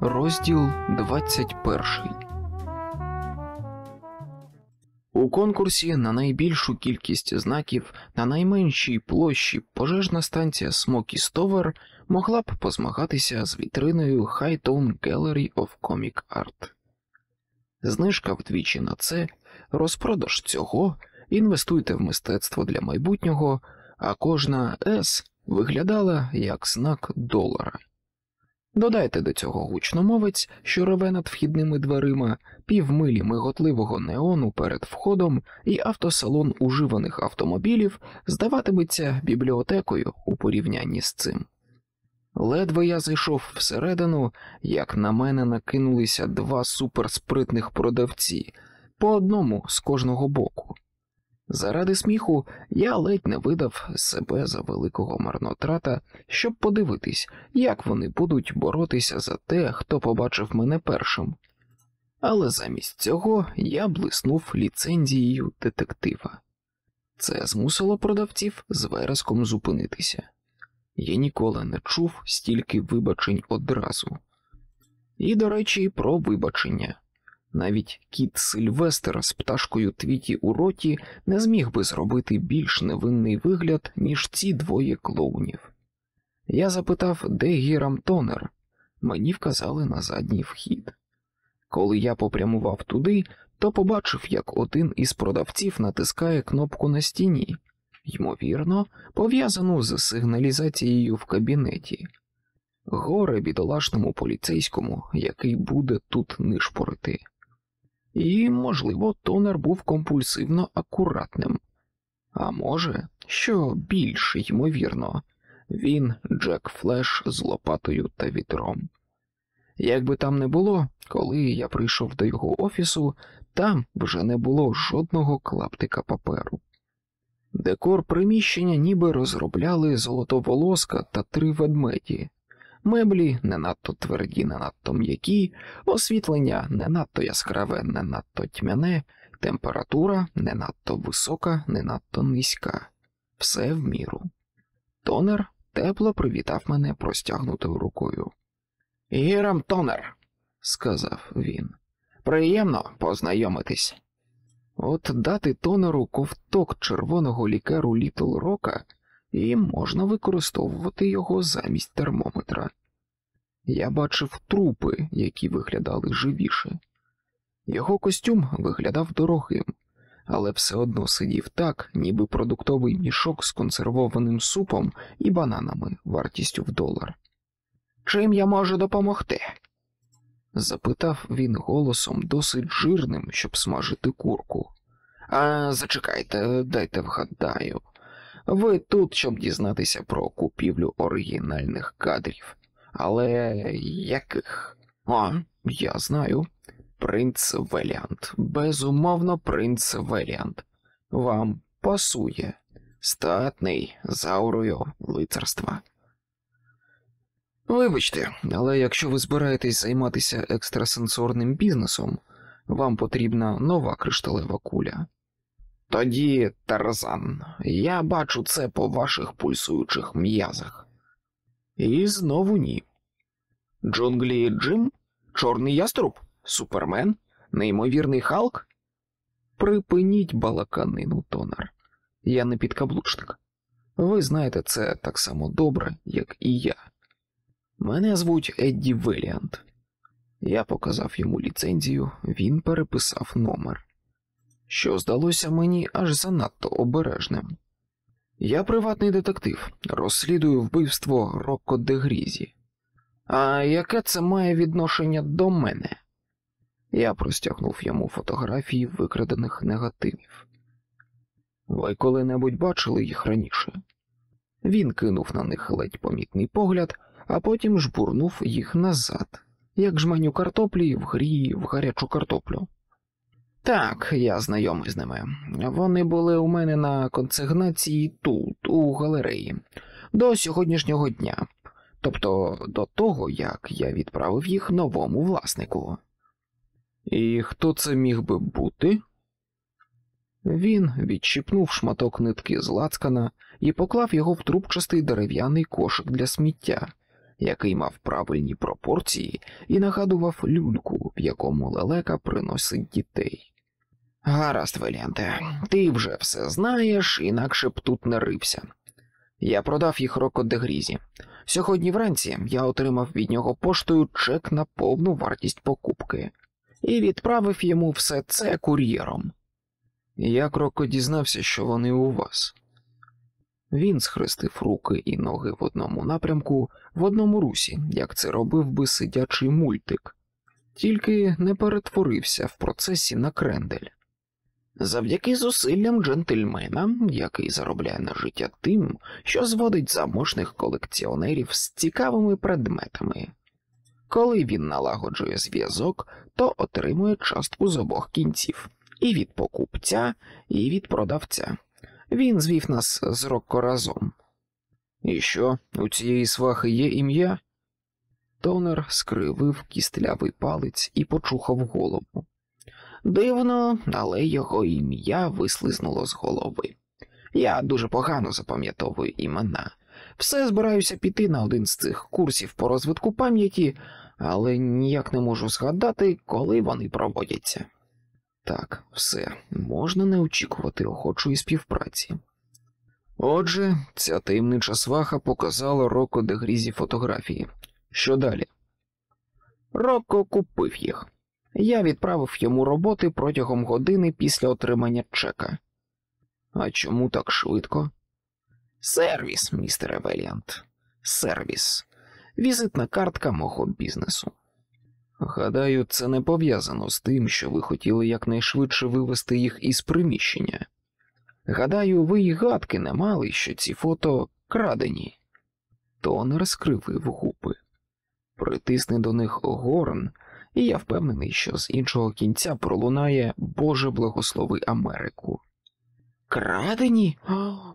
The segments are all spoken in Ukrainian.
Розділ 21 У конкурсі на найбільшу кількість знаків на найменшій площі пожежна станція Stover могла б позмагатися з вітриною High Tone Gallery of Comic Art. Знижка вдвічі на це, розпродаж цього, інвестуйте в мистецтво для майбутнього, а кожна С виглядала як знак долара. Додайте до цього гучномовець, що реве над вхідними дверима, півмилі миготливого неону перед входом, і автосалон уживаних автомобілів здаватиметься бібліотекою у порівнянні з цим. Ледве я зайшов всередину, як на мене накинулися два суперспритних продавці, по одному з кожного боку. Заради сміху я ледь не видав себе за великого марнотрата, щоб подивитись, як вони будуть боротися за те, хто побачив мене першим. Але замість цього я блиснув ліцензією детектива. Це змусило продавців з вереском зупинитися. Я ніколи не чув стільки вибачень одразу. І, до речі, про вибачення. Навіть кіт Сильвестер з пташкою твіті у роті не зміг би зробити більш невинний вигляд, ніж ці двоє клоунів. Я запитав, де Гірам Тонер. Мені вказали на задній вхід. Коли я попрямував туди, то побачив, як один із продавців натискає кнопку на стіні, ймовірно, пов'язану з сигналізацією в кабінеті. Горе бідолашному поліцейському, який буде тут нишпорити. І, можливо, тонер був компульсивно акуратним. А може, що більш ймовірно, він Джек Флеш з лопатою та вітром. Як би там не було, коли я прийшов до його офісу, там вже не було жодного клаптика паперу. Декор приміщення ніби розробляли золотоволоска та три ведмеді, меблі не надто тверді, не надто м'які, освітлення не надто яскраве, не надто тьмяне, температура не надто висока, не надто низька, все в міру. Тонер тепло привітав мене простягнутою рукою. Гірам Тонер, сказав він, приємно познайомитись. От дати тонеру ковток червоного лікеру Літл Рока, і можна використовувати його замість термометра. Я бачив трупи, які виглядали живіше. Його костюм виглядав дорогим, але все одно сидів так, ніби продуктовий мішок з консервованим супом і бананами вартістю в долар. Чим я можу допомогти? запитав він голосом досить жирним, щоб смажити курку. А зачекайте, дайте вгадаю. Ви тут, щоб дізнатися про купівлю оригінальних кадрів. Але яких? А, я знаю. Принц Веліант. Безумовно, принц Веліант. Вам пасує статний заурою лицарства. Вибачте, але якщо ви збираєтесь займатися екстрасенсорним бізнесом, вам потрібна нова кришталева куля. Тоді, Тарзан, я бачу це по ваших пульсуючих м'язах. І знову ні. Джунглі Джим, Чорний яструб, Супермен, Неймовірний Халк. Припиніть балаканину, Тонар. Я не підкаблучник. Ви знаєте це так само добре, як і я. Мене звуть Едді Веліант. Я показав йому ліцензію, він переписав номер, що здалося мені аж занадто обережним. Я приватний детектив, розслідую вбивство Рокко де Грізі. А яке це має відношення до мене? Я простягнув йому фотографії викрадених негативів. Ви коли-небудь бачили їх раніше? Він кинув на них ледь помітний погляд, а потім жбурнув їх назад, як жменю картоплі в грі в гарячу картоплю. Так, я знайомий з ними. Вони були у мене на консигнації тут, у галереї, до сьогоднішнього дня, тобто до того, як я відправив їх новому власнику. І хто це міг би бути? Він відчіпнув шматок нитки з лацкана і поклав його в трубчастий дерев'яний кошик для сміття, який мав правильні пропорції і нагадував люльку, в якому лелека приносить дітей. Гаразд, Велянте, ти вже все знаєш, інакше б тут не рився. Я продав їх Роко де Грізі. Сьогодні вранці я отримав від нього поштою чек на повну вартість покупки і відправив йому все це кур'єром. Як Роко дізнався, що вони у вас? Він схрестив руки і ноги в одному напрямку, в одному русі, як це робив би сидячий мультик, тільки не перетворився в процесі на крендель. Завдяки зусиллям джентльмена, який заробляє на життя тим, що зводить заможних колекціонерів з цікавими предметами. Коли він налагоджує зв'язок, то отримує частку з обох кінців і від покупця, і від продавця. Він звів нас з Рокко разом. І що, у цієї свахи є ім'я? Тонер скривив кістлявий палець і почухав голову. Дивно, але його ім'я вислизнуло з голови. Я дуже погано запам'ятовую імена. Все збираюся піти на один з цих курсів по розвитку пам'яті, але ніяк не можу згадати, коли вони проводяться. Так, все, можна не очікувати охочої співпраці. Отже, ця таємнича сваха показала Роко де Грізі фотографії. Що далі? Роко купив їх. Я відправив йому роботи протягом години після отримання чека. А чому так швидко? Сервіс, містере Веліант. Сервіс. Візитна картка мого бізнесу. Гадаю, це не пов'язано з тим, що ви хотіли якнайшвидше вивести їх із приміщення. Гадаю, ви й гадки не мали, що ці фото крадені. Тонер скривив губи. Притисни до них горн, і я впевнений, що з іншого кінця пролунає Боже благослови Америку. Крадені?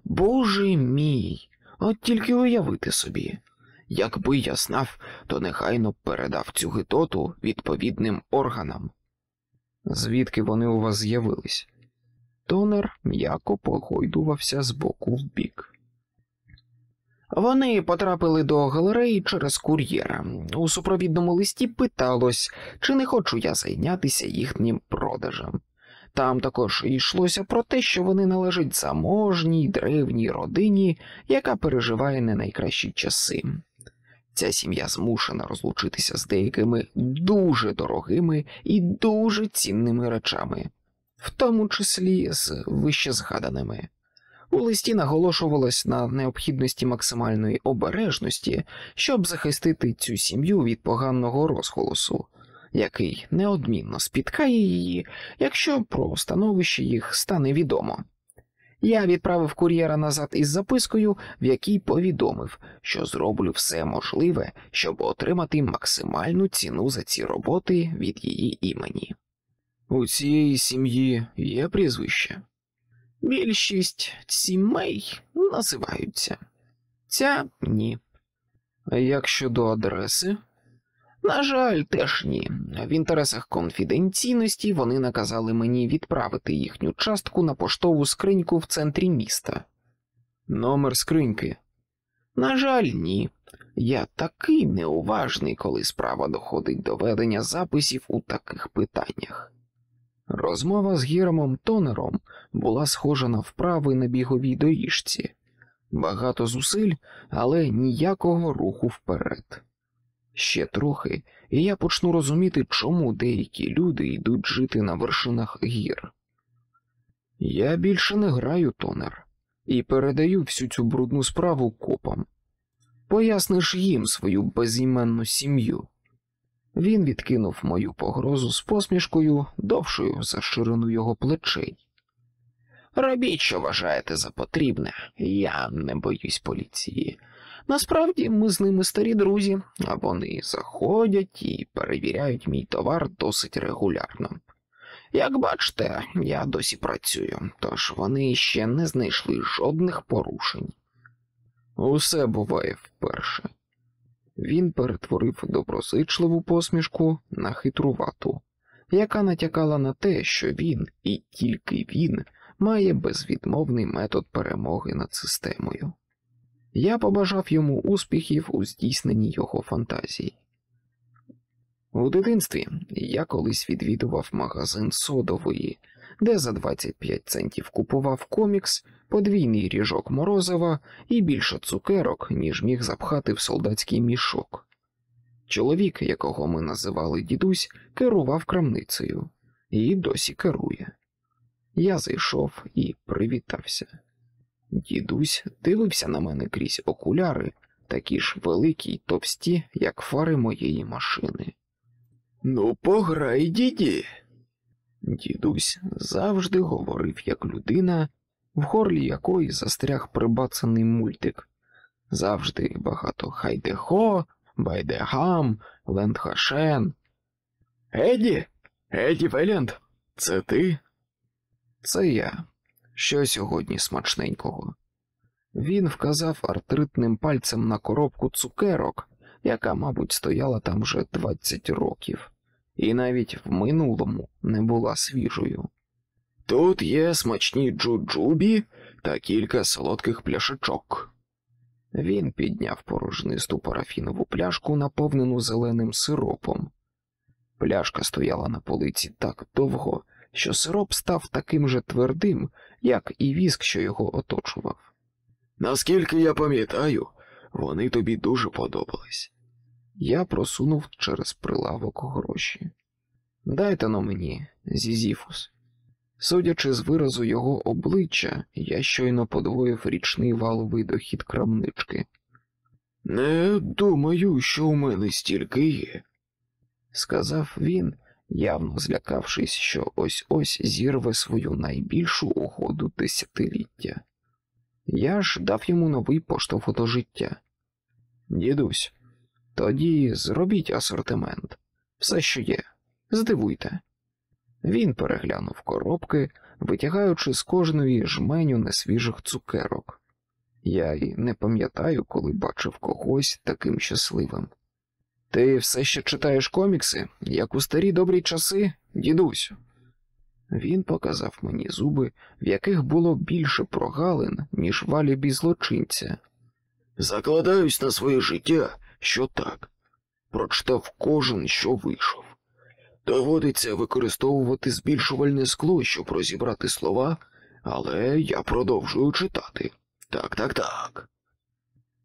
Боже мій! От тільки уявити собі. Якби я знав, то нехайно передав цю гитоту відповідним органам. Звідки вони у вас з'явились? Тонер м'яко погойдувався з боку в бік. Вони потрапили до галереї через кур'єра. У супровідному листі питалось, чи не хочу я зайнятися їхнім продажем. Там також йшлося про те, що вони належать заможній древній родині, яка переживає не найкращі часи. Ця сім'я змушена розлучитися з деякими дуже дорогими і дуже цінними речами, в тому числі з вище згаданими. У листі наголошувалось на необхідності максимальної обережності, щоб захистити цю сім'ю від поганого розголосу, який неодмінно спіткає її, якщо про становище їх стане відомо. Я відправив кур'єра назад із запискою, в якій повідомив, що зроблю все можливе, щоб отримати максимальну ціну за ці роботи від її імені. У цієї сім'ї є прізвище. Більшість сімей називаються. Ця ні. А як щодо адреси? На жаль, теж ні. В інтересах конфіденційності вони наказали мені відправити їхню частку на поштову скриньку в центрі міста. Номер скриньки. На жаль, ні. Я такий неуважний, коли справа доходить до ведення записів у таких питаннях. Розмова з Гіромом Тонером була схожа на вправи на біговій доріжці, багато зусиль, але ніякого руху вперед. Ще трохи, і я почну розуміти, чому деякі люди йдуть жити на вершинах гір. Я більше не граю тонер і передаю всю цю брудну справу копам. Поясниш їм свою безіменну сім'ю. Він відкинув мою погрозу з посмішкою, довшою за ширину його плечей. Робіть, що вважаєте за потрібне, я не боюсь поліції. Насправді ми з ними старі друзі, а вони заходять і перевіряють мій товар досить регулярно. Як бачите, я досі працюю, тож вони ще не знайшли жодних порушень. Усе буває вперше. Він перетворив доброзичливу посмішку на хитрувату, яка натякала на те, що він і тільки він має безвідмовний метод перемоги над системою. Я побажав йому успіхів у здійсненні його фантазій. У дитинстві я колись відвідував магазин содової, де за 25 центів купував комікс, подвійний ріжок морозива і більше цукерок, ніж міг запхати в солдатський мішок. Чоловік, якого ми називали дідусь, керував крамницею і досі керує. Я зайшов і привітався. Дідусь дивився на мене крізь окуляри, такі ж великі й товсті, як фари моєї машини. Ну, пограй, діді. Дідусь завжди говорив як людина, в горлі якої застряг прибацаний мультик. Завжди багато хайдехо, байдегам, лендхашен. Еді, Еді Велянд, це ти? Це я. Що сьогодні смачненького? Він вказав артритним пальцем на коробку цукерок, яка, мабуть, стояла там вже 20 років, і навіть в минулому не була свіжою. Тут є смачні джуджубі та кілька солодких пляшечок. Він підняв порожнисту парафінову пляшку, наповнену зеленим сиропом. Пляшка стояла на полиці так довго, що сироп став таким же твердим, як і віск, що його оточував. Наскільки я пам'ятаю, вони тобі дуже подобались. Я просунув через прилавок гроші. Дайте но мені, Зізіфус. Судячи з виразу його обличчя, я щойно подвоїв річний валовий дохід крамнички. Не думаю, що у мене стільки є, сказав він, явно злякавшись, що ось ось зірве свою найбільшу угоду десятиліття. Я ж дав йому новий поштовх до життя. Дідусь, тоді зробіть асортимент, все, що є, здивуйте. Він переглянув коробки, витягаючи з кожної жменю несвіжих цукерок. Я й не пам'ятаю, коли бачив когось таким щасливим. Ти все ще читаєш комікси, як у старі добрі часи, дідусю. Він показав мені зуби, в яких було більше прогалин, ніж в алібі злочинця. Закладаюсь на своє життя, що так. Прочитав кожен, що вийшов. Доводиться використовувати збільшувальне скло, щоб розібрати слова, але я продовжую читати. Так, так, так.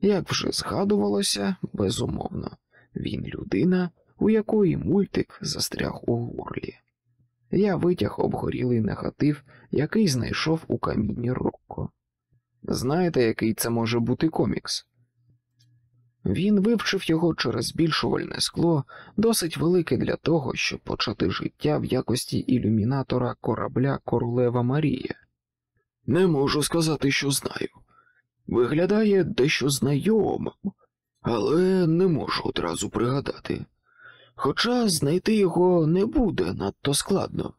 Як вже згадувалося, безумовно, він людина, у якої мультик застряг у горлі. Я витяг обгорілий негатив, який знайшов у камінні Рокко. Знаєте, який це може бути комікс? Він вивчив його через збільшувальне скло, досить велике для того, щоб почати життя в якості ілюмінатора корабля Королева Марія. Не можу сказати, що знаю. Виглядає дещо знайомим, але не можу одразу пригадати. Хоча знайти його не буде надто складно.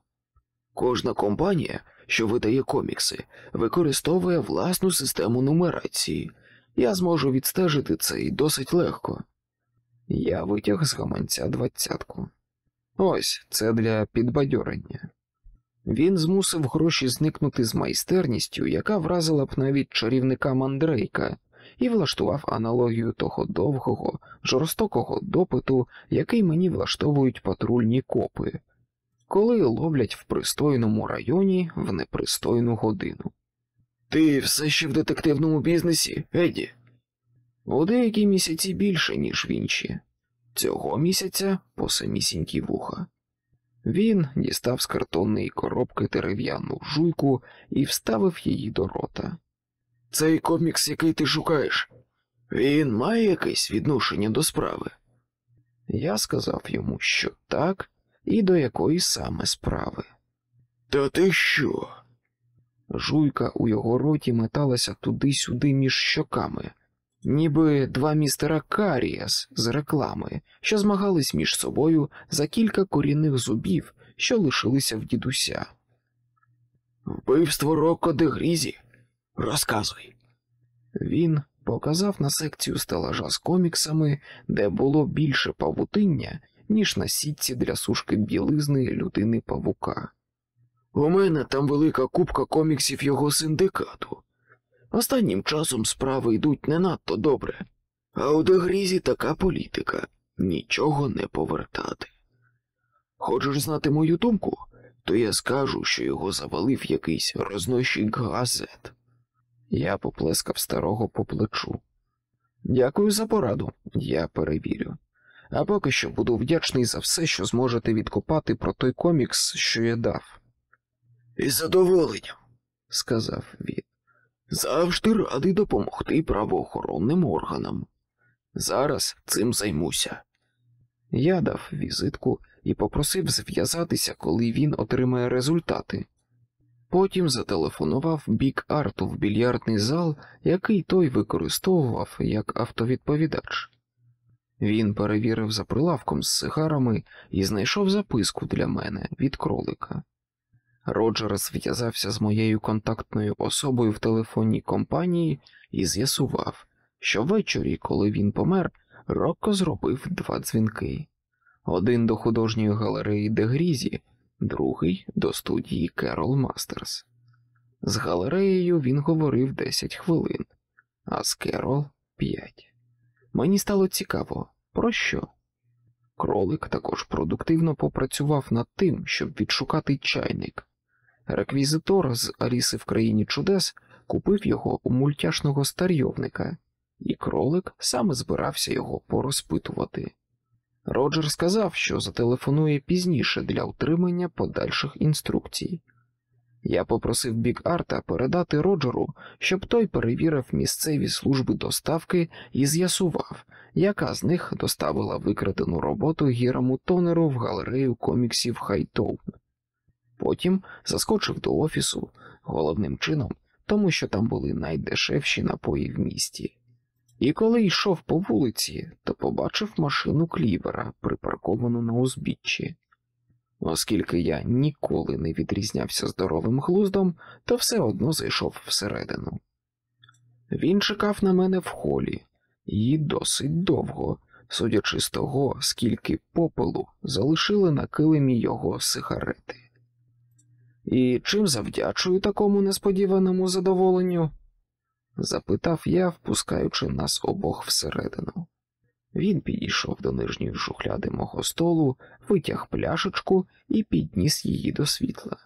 Кожна компанія, що видає комікси, використовує власну систему нумерації. Я зможу відстежити це і досить легко. Я витяг з гаманця двадцятку. Ось це для підбадьорення. Він змусив гроші зникнути з майстерністю, яка вразила б навіть чарівника мандрейка, і влаштував аналогію того довгого, жорстокого допиту, який мені влаштовують патрульні копи, коли ловлять в пристойному районі в непристойну годину. Ти все ще в детективному бізнесі, Еді? У деякі місяці більше, ніж в інші. Цього місяця по самісінькі вуха. Він дістав з картонної коробки дерев'яну жуйку і вставив її до рота. Цей комікс, який ти шукаєш, він має якесь відношення до справи? Я сказав йому, що так, і до якої саме справи. Та ти що? Жуйка у його роті металася туди-сюди між щоками, ніби два містера Каріас з реклами, що змагались між собою за кілька корінних зубів, що лишилися в дідуся. Вбивство Роко де Грізі? Розказуй. Він показав на секцію стелажа з коміксами, де було більше павутиння, ніж на сітці для сушки білизни людини павука. У мене там велика купка коміксів його синдикату. Останнім часом справи йдуть не надто добре, а у Дегрізі така політика нічого не повертати. Хочеш знати мою думку, то я скажу, що його завалив якийсь рознощик газет. Я поплескав старого по плечу. Дякую за пораду, я перевірю. А поки що буду вдячний за все, що зможете відкопати про той комікс, що я дав. Із задоволенням, сказав він. Завжди радий допомогти правоохоронним органам. Зараз цим займуся. Я дав візитку і попросив зв'язатися, коли він отримає результати. Потім зателефонував бік арту в більярдний зал, який той використовував як автовідповідач. Він перевірив за прилавком з сигарами і знайшов записку для мене від кролика. Роджер зв'язався з моєю контактною особою в телефонній компанії і з'ясував, що ввечері, коли він помер, Рокко зробив два дзвінки: один до художньої галереї Дегрізі, другий до студії Керол Мастерс. З галереєю він говорив 10 хвилин, а з Керол 5. Мені стало цікаво, про що? Кролик також продуктивно попрацював над тим, щоб відшукати чайник. Реквізитор з Аліси в країні чудес купив його у мультяшного старйовника, і кролик саме збирався його порозпитувати. Роджер сказав, що зателефонує пізніше для отримання подальших інструкцій. Я попросив Біг Арта передати Роджеру, щоб той перевірив місцеві служби доставки і з'ясував, яка з них доставила викрадену роботу Гірому Тонеру в галерею коміксів Хайтоун. Потім заскочив до офісу головним чином, тому що там були найдешевші напої в місті. І коли йшов по вулиці, то побачив машину клівера, припарковану на узбіччі. Оскільки я ніколи не відрізнявся здоровим глуздом, то все одно зайшов всередину. Він чекав на мене в холі і досить довго, судячи з того, скільки попелу залишили на килимі його сигарети. І чим завдячую такому несподіваному задоволенню? Запитав я, впускаючи нас обох всередину. Він підійшов до нижньої шухляди мого столу, витяг пляшечку і підніс її до світла.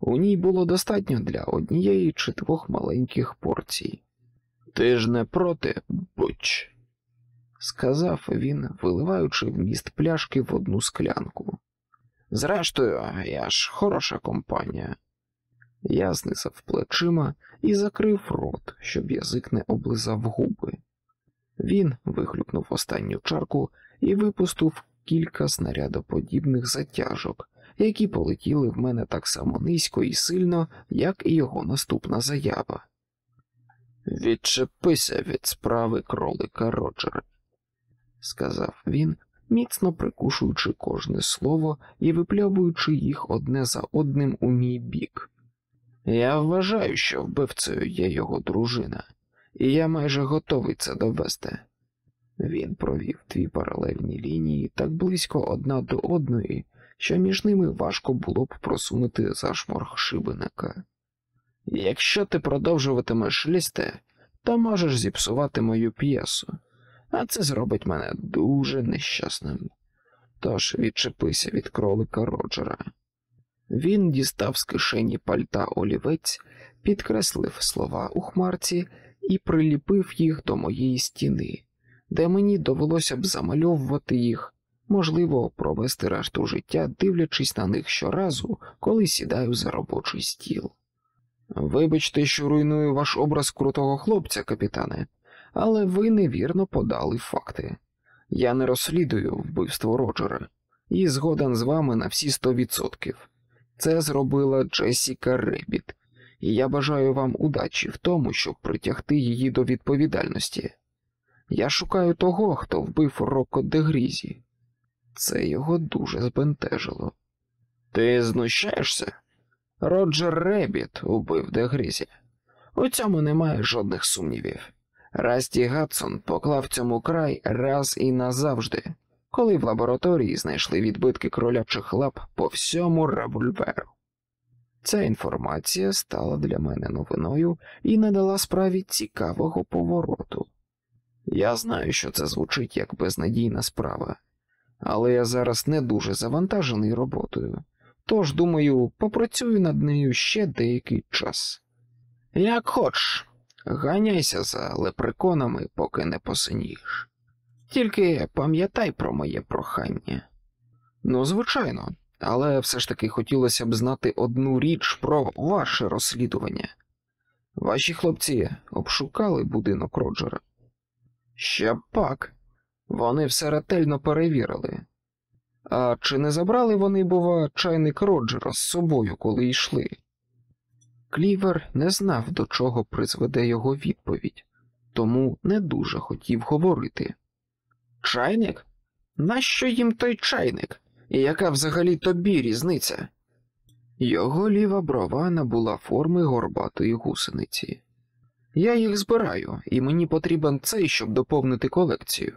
У ній було достатньо для однієї чи двох маленьких порцій. Ти ж не проти, буч, сказав він, виливаючи вміст пляшки в одну склянку. Зрештою, я ж хороша компанія. Я знизав плечима і закрив рот, щоб язик не облизав губи. Він вихлюпнув останню чарку і випустив кілька снарядоподібних затяжок, які полетіли в мене так само низько і сильно, як і його наступна заява. Відчепися від справи кролика Роджера, сказав він, міцно прикушуючи кожне слово і випльовуючи їх одне за одним у мій бік. Я вважаю, що вбивцею є його дружина, і я майже готовий це довести. Він провів дві паралельні лінії так близько одна до одної, що між ними важко було б просунути зашморг шибеника. Якщо ти продовжуватимеш лізти, то можеш зіпсувати мою п'єсу, а це зробить мене дуже нещасним. Тож відчепися від кролика Роджера. Він дістав з кишені пальта олівець, підкреслив слова у хмарці і приліпив їх до моєї стіни, де мені довелося б замальовувати їх, можливо, провести решту життя, дивлячись на них щоразу, коли сідаю за робочий стіл. Вибачте, що руйную ваш образ крутого хлопця, капітане, але ви невірно подали факти. Я не розслідую вбивство Роджера і згоден з вами на всі сто відсотків. Це зробила Джесіка Ребіт, і я бажаю вам удачі в тому, щоб притягти її до відповідальності. Я шукаю того, хто вбив Роко Дегрізі. Це його дуже збентежило. Ти знущаєшся? Роджер Ребіт убив Дегрізі. У цьому немає жодних сумнівів. Расті Гадсон поклав цьому край раз і назавжди коли в лабораторії знайшли відбитки кролячих лап по всьому револьверу. Ця інформація стала для мене новиною і не дала справі цікавого повороту. Я знаю, що це звучить як безнадійна справа, але я зараз не дуже завантажений роботою, тож, думаю, попрацюю над нею ще деякий час. Як хоч, ганяйся за лепреконами, поки не посинієш. Тільки пам'ятай про моє прохання. Ну, звичайно, але все ж таки хотілося б знати одну річ про ваше розслідування. Ваші хлопці обшукали будинок Роджера. Ще пак, вони все ретельно перевірили. А чи не забрали вони, бува, чайник Роджера з собою, коли йшли? Клівер не знав, до чого призведе його відповідь, тому не дуже хотів говорити. Чайник? Нащо їм той чайник? І яка взагалі тобі різниця? Його ліва брова набула форми горбатої гусениці. Я їх збираю, і мені потрібен цей, щоб доповнити колекцію.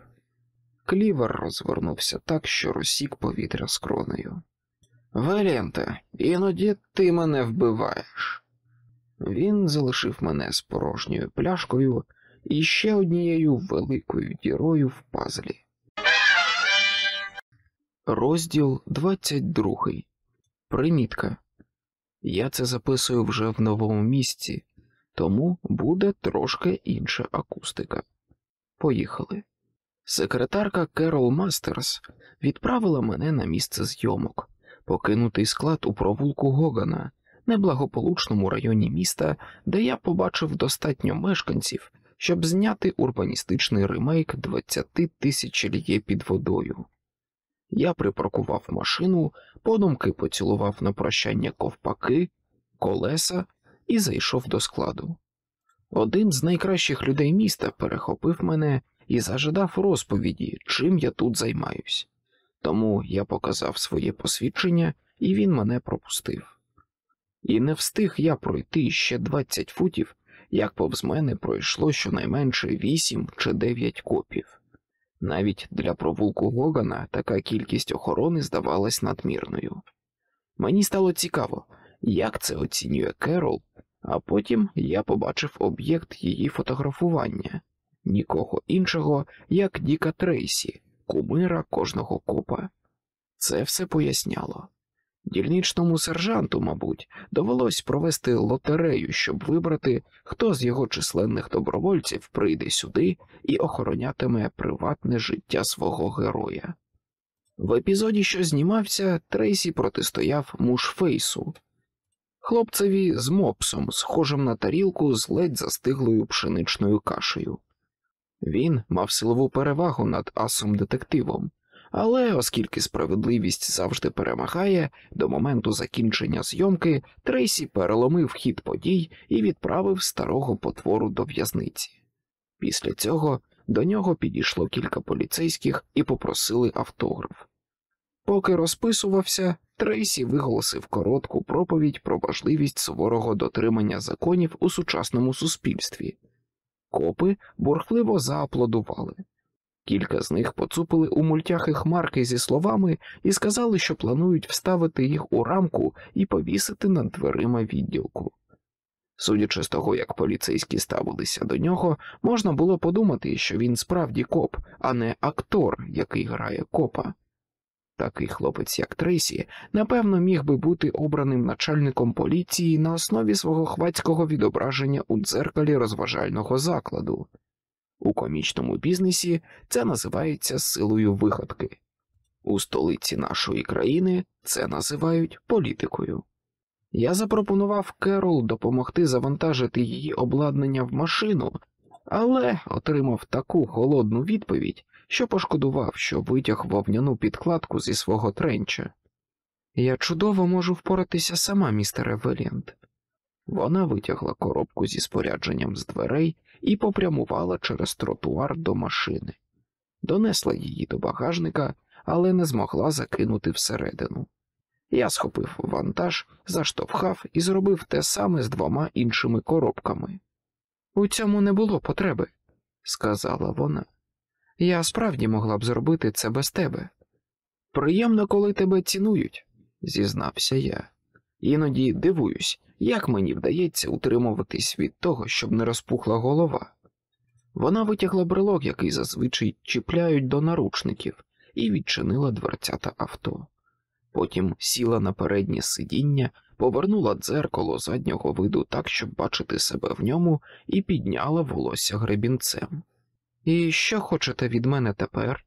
Клівер розвернувся так, що розсік повітря з кронею. Валєнте, іноді ти мене вбиваєш. Він залишив мене з порожньою пляшкою і ще однією великою дірою в пазлі. Розділ 22. Примітка. Я це записую вже в новому місці, тому буде трошки інша акустика. Поїхали. Секретарка Керол Мастерс відправила мене на місце зйомок, покинутий склад у провулку Гогана, неблагополучному районі міста, де я побачив достатньо мешканців, щоб зняти урбаністичний ремейк 20 тисяч лє під водою. Я припаркував машину, подумки поцілував на прощання ковпаки, колеса і зайшов до складу. Один з найкращих людей міста перехопив мене і зажадав розповіді, чим я тут займаюсь. Тому я показав своє посвідчення, і він мене пропустив. І не встиг я пройти ще 20 футів, як повз мене пройшло щонайменше 8 чи 9 копів. Навіть для провулку Гогана така кількість охорони здавалась надмірною. Мені стало цікаво, як це оцінює Керол, а потім я побачив об'єкт її фотографування нікого іншого, як Діка Трейсі, кумира кожного копа. Це все поясняло. Дільничному сержанту, мабуть, довелось провести лотерею, щоб вибрати, хто з його численних добровольців прийде сюди і охоронятиме приватне життя свого героя. В епізоді, що знімався, Трейсі протистояв мушфейсу, хлопцеві з мопсом, схожим на тарілку з ледь застиглою пшеничною кашею. Він мав силову перевагу над асом детективом, але оскільки справедливість завжди перемагає, до моменту закінчення зйомки Трейсі переломив хід подій і відправив старого потвору до в'язниці. Після цього до нього підійшло кілька поліцейських і попросили автограф. Поки розписувався, Трейсі виголосив коротку проповідь про важливість суворого дотримання законів у сучасному суспільстві. Копи бурхливо зааплодували. Кілька з них поцупили у мультяхи хмарки зі словами і сказали, що планують вставити їх у рамку і повісити над дверима відділку. Судячи з того, як поліцейські ставилися до нього, можна було подумати, що він справді коп, а не актор, який грає копа. Такий хлопець, як Трейсі, напевно, міг би бути обраним начальником поліції на основі свого хвацького відображення у дзеркалі розважального закладу. У комічному бізнесі це називається силою вигадки. У столиці нашої країни це називають політикою. Я запропонував Керол допомогти завантажити її обладнання в машину, але отримав таку холодну відповідь, що пошкодував, що витяг вовняну підкладку зі свого тренча. Я чудово можу впоратися сама, містере Веліант. Вона витягла коробку зі спорядженням з дверей і попрямувала через тротуар до машини, донесла її до багажника, але не змогла закинути всередину. Я схопив вантаж, заштовхав і зробив те саме з двома іншими коробками. У цьому не було потреби, сказала вона. Я справді могла б зробити це без тебе. Приємно, коли тебе цінують, зізнався я. Іноді дивуюсь, як мені вдається утримуватись від того, щоб не розпухла голова. Вона витягла брелок, який зазвичай чіпляють до наручників, і відчинила дверцята авто. Потім сіла на переднє сидіння, повернула дзеркало заднього виду так, щоб бачити себе в ньому, і підняла волосся гребінцем. І що хочете від мене тепер?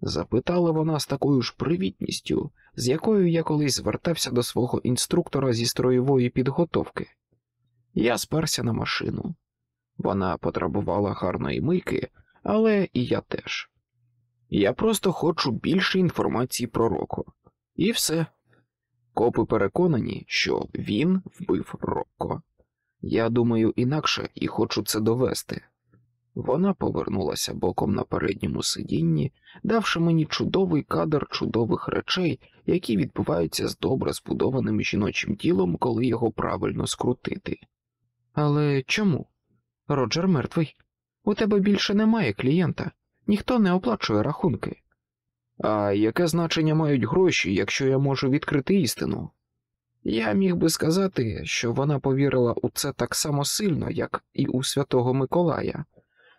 запитала вона з такою ж привітністю, з якою я колись звертався до свого інструктора зі строєвої підготовки. Я сперся на машину. Вона потребувала гарної мийки, але і я теж. Я просто хочу більше інформації про Роко. І все. Копи переконані, що він вбив Рокко. Я думаю інакше і хочу це довести. Вона повернулася боком на передньому сидінні, давши мені чудовий кадр чудових речей, які відбуваються з добре збудованим жіночим тілом, коли його правильно скрутити. Але чому? Роджер мертвий. У тебе більше немає клієнта, ніхто не оплачує рахунки. А яке значення мають гроші, якщо я можу відкрити істину? Я міг би сказати, що вона повірила у це так само сильно, як і у Святого Миколая,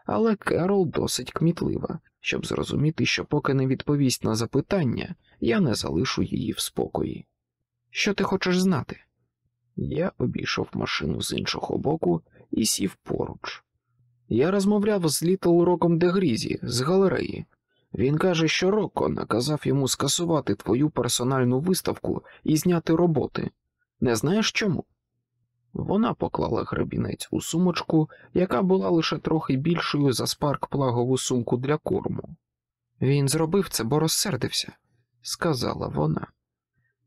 але Керол досить кмітлива, щоб зрозуміти, що поки не відповість на запитання, я не залишу її в спокої. Що ти хочеш знати? Я обійшов машину з іншого боку і сів поруч. Я розмовляв з Літл Роком Дегрізі з галереї. Він каже, що Рокко наказав йому скасувати твою персональну виставку і зняти роботи. Не знаєш чому? Вона поклала гребінець у сумочку, яка була лише трохи більшою за спарк плагову сумку для корму. Він зробив це, бо розсердився, сказала вона,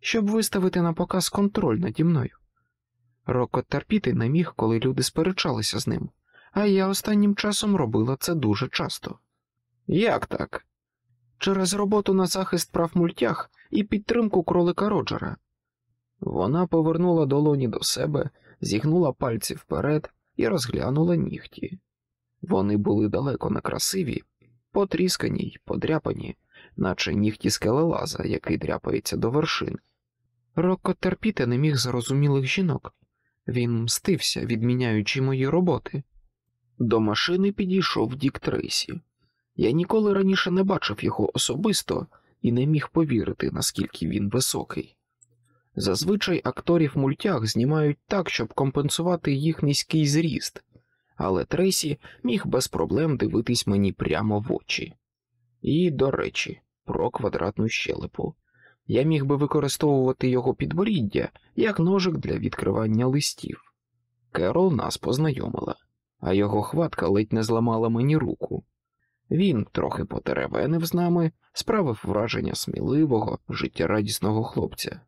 щоб виставити на показ контроль наді мною. Рокко терпіти не міг, коли люди сперечалися з ним, а я останнім часом робила це дуже часто. Як так? Через роботу на захист прав мультях і підтримку кролика Роджера. Вона повернула долоні до себе, зігнула пальці вперед і розглянула нігті. Вони були далеко не красиві, потріскані й подряпані, наче нігті скелелаза, який дряпається до вершин. Рокко терпіти не міг зрозумілих жінок. Він мстився, відміняючи мої роботи. До машини підійшов Дік Трейсі. Я ніколи раніше не бачив його особисто і не міг повірити, наскільки він високий. Зазвичай акторів мультях знімають так, щоб компенсувати їх низький зріст, але Трейсі міг без проблем дивитись мені прямо в очі. І, до речі, про квадратну щелепу. Я міг би використовувати його підборіддя як ножик для відкривання листів. Керол нас познайомила, а його хватка ледь не зламала мені руку. Він трохи потеревенив з нами, справив враження сміливого, життєрадісного хлопця,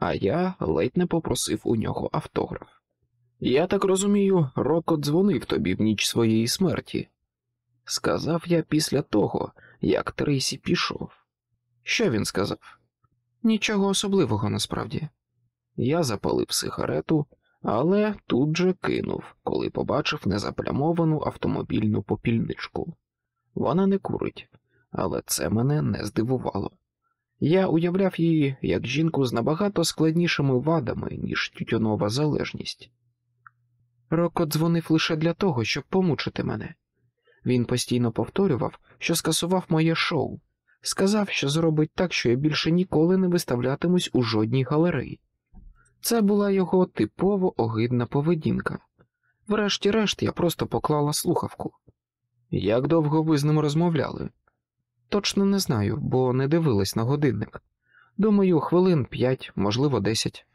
а я ледь не попросив у нього автограф. Я так розумію, Роко дзвонив тобі в ніч своєї смерті, сказав я після того, як Трейсі пішов. Що він сказав? Нічого особливого насправді. Я запалив сигарету, але тут же кинув, коли побачив незаплямовану автомобільну попільничку. Вона не курить, але це мене не здивувало. Я уявляв її як жінку з набагато складнішими вадами, ніж тютюнова залежність. Роко дзвонив лише для того, щоб помучити мене. Він постійно повторював, що скасував моє шоу, сказав, що зробить так, що я більше ніколи не виставлятимусь у жодній галереї. Це була його типово огидна поведінка. Врешті-решт я просто поклала слухавку. Як довго ви з ним розмовляли? Точно не знаю, бо не дивилась на годинник. Думаю, хвилин п'ять, можливо, десять.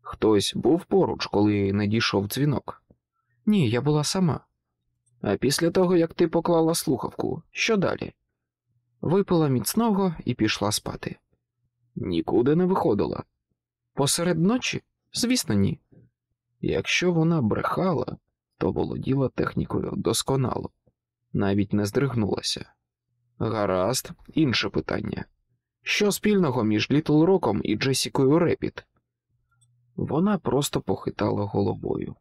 Хтось був поруч, коли надійшов дзвінок? Ні, я була сама. А після того, як ти поклала слухавку, що далі? Випила міцного і пішла спати. Нікуди не виходила. Посеред ночі? Звісно, ні. Якщо вона брехала, то володіла технікою досконало, навіть не здригнулася. Гаразд, інше питання. Що спільного між Літл Роком і Джесікою Репіт? Вона просто похитала головою.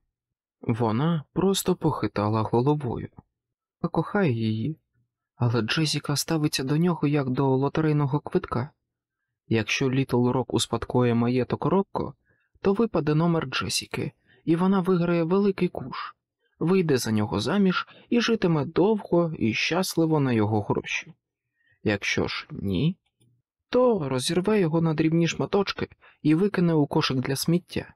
Вона просто похитала головою. Я кохаю її, але Джесіка ставиться до нього як до лотерейного квитка. Якщо Літл Рок успадкує маєток Рокко, то випаде номер Джесіки, і вона виграє великий куш, вийде за нього заміж і житиме довго і щасливо на його гроші. Якщо ж ні, то розірве його на дрібні шматочки і викине у кошик для сміття.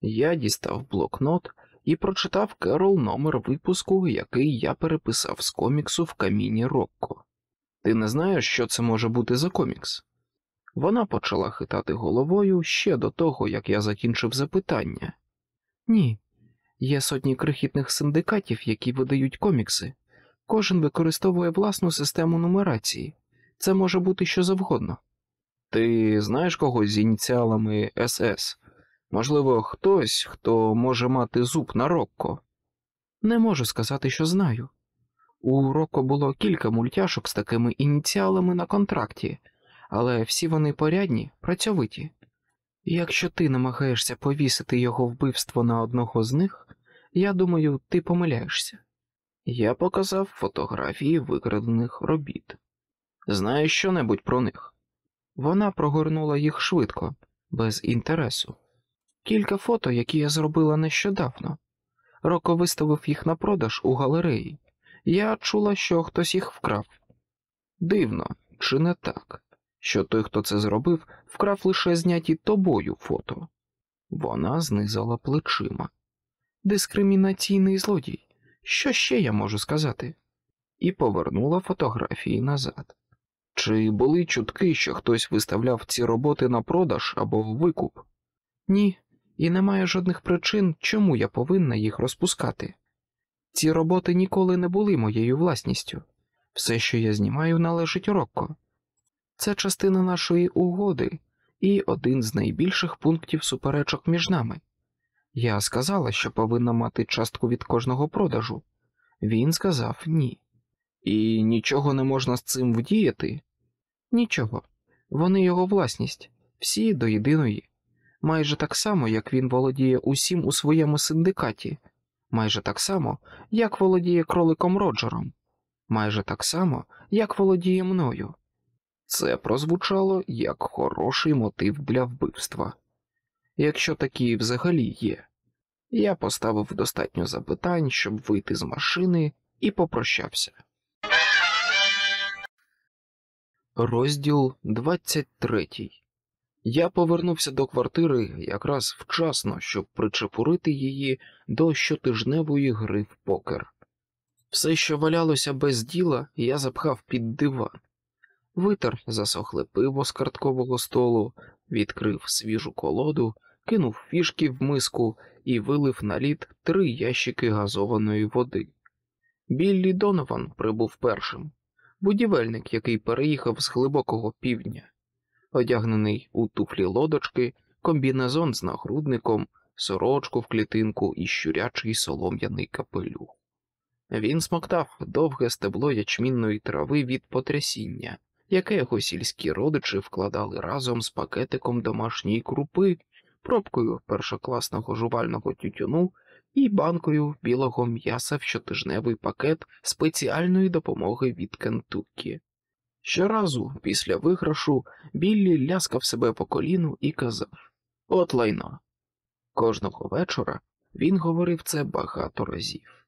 Я дістав блокнот і прочитав Керол номер випуску, який я переписав з коміксу в каміні Рокко. Ти не знаєш, що це може бути за комікс? Вона почала хитати головою ще до того, як я закінчив запитання. Ні, є сотні крихітних синдикатів, які видають комікси. Кожен використовує власну систему нумерації. Це може бути що завгодно. Ти знаєш когось з ініціалами СС? Можливо, хтось, хто може мати зуб на Рокко? Не можу сказати, що знаю. У Рокко було кілька мультяшок з такими ініціалами на контракті, але всі вони порядні, працьовиті. Якщо ти намагаєшся повісити його вбивство на одного з них, я думаю, ти помиляєшся. Я показав фотографії викрадених робіт. Знаєш що небудь про них? Вона прогорнула їх швидко, без інтересу. Кілька фото, які я зробила нещодавно. Роко виставив їх на продаж у галереї. Я чула, що хтось їх вкрав. Дивно, чи не так, що той, хто це зробив, вкрав лише зняті тобою фото. Вона знизала плечима. Дискримінаційний злодій. Що ще я можу сказати? І повернула фотографії назад. Чи були чутки, що хтось виставляв ці роботи на продаж або викуп? Ні, і немає жодних причин, чому я повинна їх розпускати. Ці роботи ніколи не були моєю власністю. Все, що я знімаю, належить Рокко. Це частина нашої угоди і один з найбільших пунктів суперечок між нами. Я сказала, що повинна мати частку від кожного продажу. Він сказав ні. І нічого не можна з цим вдіяти? Нічого. Вони його власність, всі до єдиної. Майже так само, як він володіє усім у своєму синдикаті, майже так само, як володіє кроликом Роджером, майже так само, як володіє мною. Це прозвучало як хороший мотив для вбивства. Якщо такі взагалі є, я поставив достатньо запитань, щоб вийти з машини, і попрощався. Розділ 23 Я повернувся до квартири якраз вчасно, щоб причепурити її до щотижневої гри в покер. Все, що валялося без діла, я запхав під диван, витер засохле пиво з карткового столу, відкрив свіжу колоду, кинув фішки в миску і вилив на лід три ящики газованої води. Біллі Донован прибув першим будівельник, який переїхав з глибокого півдня, одягнений у туфлі лодочки, комбінезон з нагрудником, сорочку в клітинку і щурячий солом'яний капелюх. Він смоктав довге стебло ячмінної трави від потрясіння, яке його сільські родичі вкладали разом з пакетиком домашньої крупи, пробкою першокласного жувального тютюну і банкою білого м'яса в щотижневий пакет спеціальної допомоги від Кентуккі. Щоразу після виграшу Біллі ляскав себе по коліну і казав От лайно. Кожного вечора він говорив це багато разів.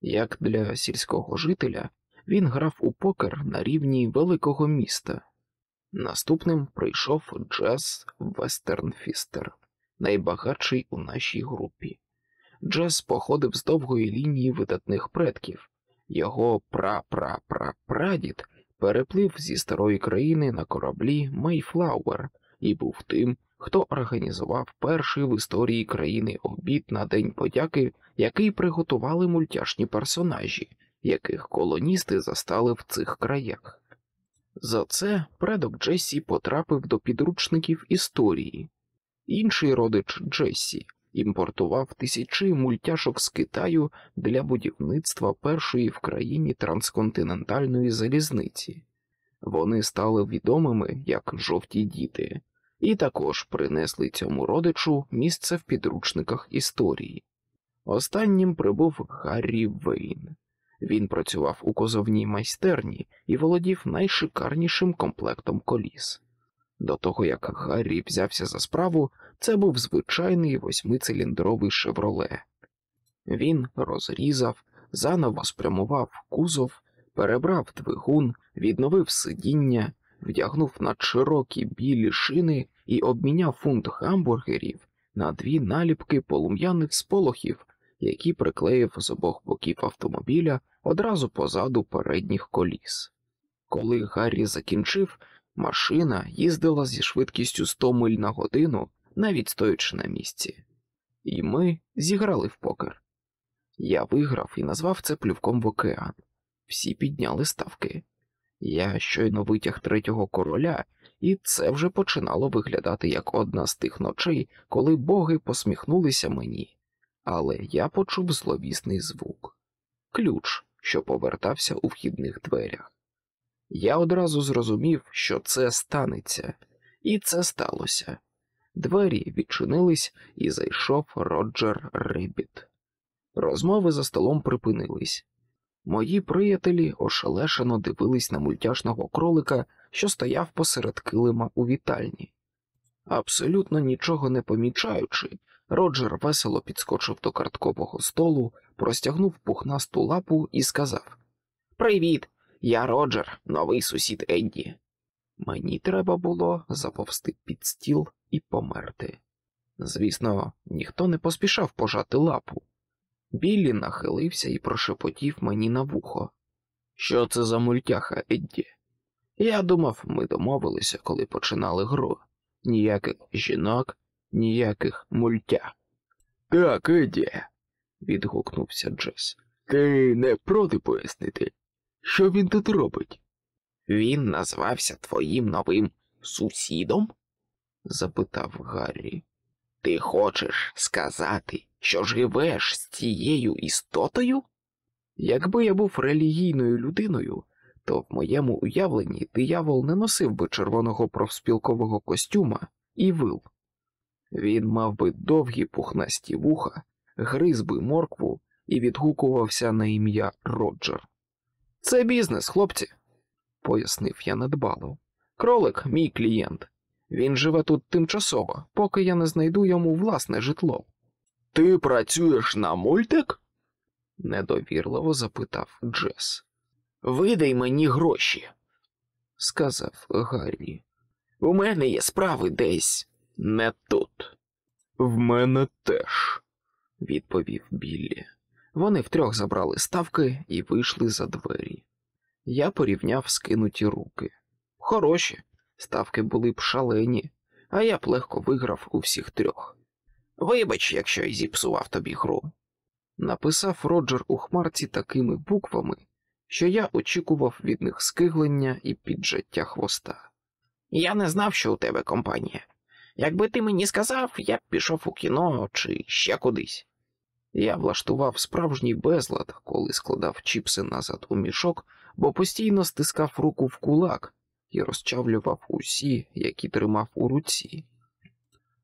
Як для сільського жителя, він грав у покер на рівні великого міста. Наступним прийшов Джес Вестернфістер, найбагатший у нашій групі. Джес походив з довгої лінії видатних предків, його пра-пра-пра-прадід переплив зі старої країни на кораблі Мейфлауер і був тим, хто організував перший в історії країни обід на День подяки, який приготували мультяшні персонажі, яких колоністи застали в цих краях. За це предок Джесі потрапив до підручників історії. Інший родич Джесі імпортував тисячі мультяшок з Китаю для будівництва першої в країні трансконтинентальної залізниці. Вони стали відомими як жовті діти, і також принесли цьому родичу місце в підручниках історії. Останнім прибув Гаррі Вейн. Він працював у козовній майстерні і володів найшикарнішим комплектом коліс. До того як Гаррі взявся за справу, це був звичайний восьмициліндровий шевроле. Він розрізав, заново спрямував кузов, перебрав двигун, відновив сидіння, вдягнув на широкі білі шини і обміняв фунт гамбургерів на дві наліпки полум'яних сполохів, які приклеїв з обох боків автомобіля одразу позаду передніх коліс. Коли Гаррі закінчив, машина їздила зі швидкістю 100 миль на годину, навіть стоячи на місці, і ми зіграли в покер. Я виграв і назвав це плювком в океан. Всі підняли ставки. Я щойно витяг третього короля, і це вже починало виглядати як одна з тих ночей, коли боги посміхнулися мені, але я почув зловісний звук ключ, що повертався у вхідних дверях. Я одразу зрозумів, що це станеться, і це сталося. Двері відчинились, і зайшов Роджер Рибіт. Розмови за столом припинились. Мої приятелі ошелешено дивились на мультяшного кролика, що стояв посеред килима у вітальні. Абсолютно нічого не помічаючи, Роджер весело підскочив до карткового столу, простягнув пухнасту лапу і сказав Привіт, я Роджер, новий сусід Едді. Мені треба було заповзти під стіл і померти. Звісно, ніхто не поспішав пожати лапу. Біллі нахилився і прошепотів мені на вухо. Що це за мультяха, Едді? Я думав, ми домовилися, коли починали гру. Ніяких жінок, ніяких мультя. Так, Едді, відгукнувся Джес. Ти не проти пояснити, що він тут робить? Він назвався твоїм новим сусідом? запитав Гаррі. Ти хочеш сказати, що живеш з цією істотою? Якби я був релігійною людиною, то в моєму уявленні диявол не носив би червоного профспілкового костюма і вил. Він мав би довгі пухнасті вуха, гриз би моркву і відгукувався на ім'я Роджер. Це бізнес, хлопці, пояснив я недбало. Кролик мій клієнт. Він живе тут тимчасово, поки я не знайду йому власне житло. Ти працюєш на мультик? недовірливо запитав Джес. Видай мені гроші, сказав Гаррі. У мене є справи десь не тут. В мене теж, відповів Біллі. Вони втрьох забрали ставки і вийшли за двері. Я порівняв скинуті руки. Хороші, ставки були б шалені, а я б легко виграв у всіх трьох. Вибач, якщо я зіпсував тобі гру. Написав Роджер у хмарці такими буквами, що я очікував від них скиглення і піджаття хвоста. Я не знав, що у тебе компанія. Якби ти мені сказав, я б пішов у кіно чи ще кудись. Я влаштував справжній безлад, коли складав чіпси назад у мішок, бо постійно стискав руку в кулак і розчавлював усі, які тримав у руці.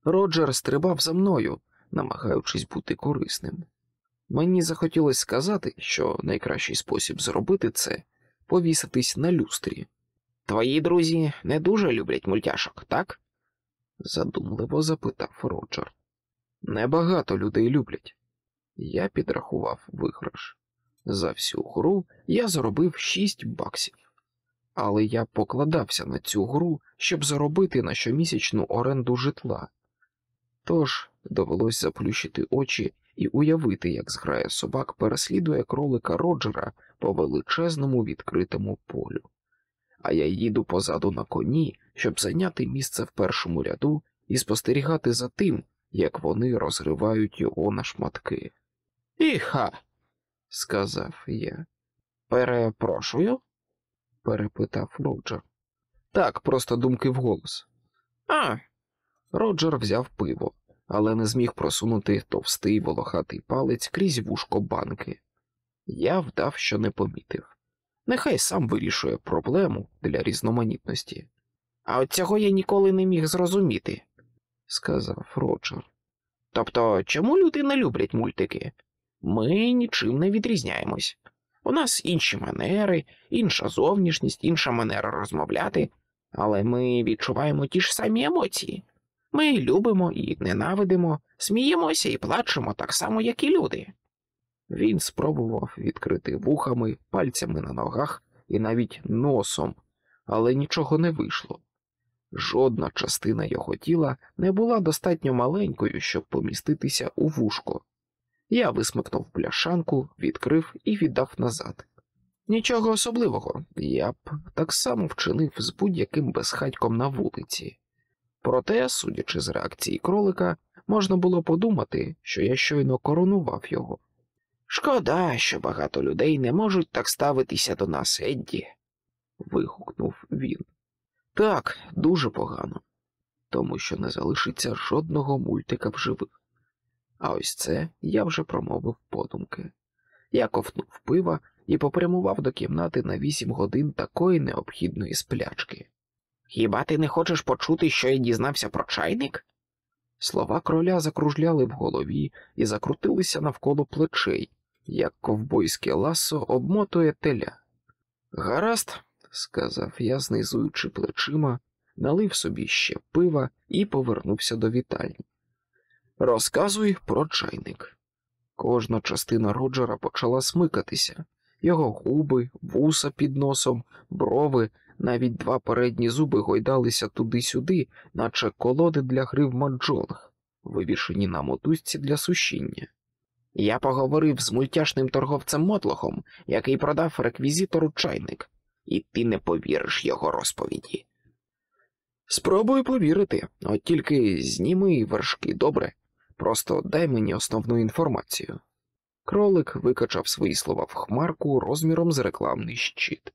Роджер стрибав за мною, намагаючись бути корисним. Мені захотілося сказати, що найкращий спосіб зробити це повіситись на люстрі. Твої друзі не дуже люблять мультяшок, так? задумливо запитав Роджер. Небагато людей люблять. Я підрахував виграш. За всю гру я заробив шість баксів, але я покладався на цю гру, щоб заробити на щомісячну оренду житла. Тож довелось заплющити очі і уявити, як зграя собак переслідує кролика Роджера по величезному відкритому полю. А я їду позаду на коні, щоб зайняти місце в першому ряду і спостерігати за тим, як вони розривають його на шматки. Іха, сказав я. Перепрошую? перепитав Роджер. Так, просто думки вголос. А. Роджер взяв пиво, але не зміг просунути товстий волохатий палець крізь вушко банки. Я вдав, що не помітив. Нехай сам вирішує проблему для різноманітності. А от цього я ніколи не міг зрозуміти, сказав Роджер. Тобто, чому люди не люблять мультики? Ми нічим не відрізняємось. У нас інші манери, інша зовнішність, інша манера розмовляти. Але ми відчуваємо ті ж самі емоції. Ми любимо і ненавидимо, сміємося і плачемо так само, як і люди. Він спробував відкрити вухами, пальцями на ногах і навіть носом, але нічого не вийшло. Жодна частина його тіла не була достатньо маленькою, щоб поміститися у вушко. Я висмикнув пляшанку, відкрив і віддав назад. Нічого особливого, я б так само вчинив з будь-яким безхатьком на вулиці. Проте, судячи з реакції кролика, можна було подумати, що я щойно коронував його. Шкода, що багато людей не можуть так ставитися до нас, Едді. вигукнув він. Так, дуже погано, тому що не залишиться жодного мультика в живих. А ось це я вже промовив подумки. Я ковтнув пива і попрямував до кімнати на вісім годин такої необхідної сплячки. Хіба ти не хочеш почути, що я дізнався про чайник? Слова кроля закружляли в голові і закрутилися навколо плечей, як ковбойське ласо обмотує теля. Гаразд, сказав я, знизуючи плечима, налив собі ще пива і повернувся до вітальні. Розказуй про чайник. Кожна частина Роджера почала смикатися його губи, вуса під носом, брови, навіть два передні зуби гойдалися туди-сюди, наче колоди для гри в маджонг, вивішені на мотузці для сушіння. Я поговорив з мультяшним торговцем Мотлохом, який продав реквізитору чайник, і ти не повіриш його розповіді. Спробуй повірити, от тільки зніми вершки добре, просто дай мені основну інформацію. Кролик викачав свої слова в хмарку розміром з рекламний щит.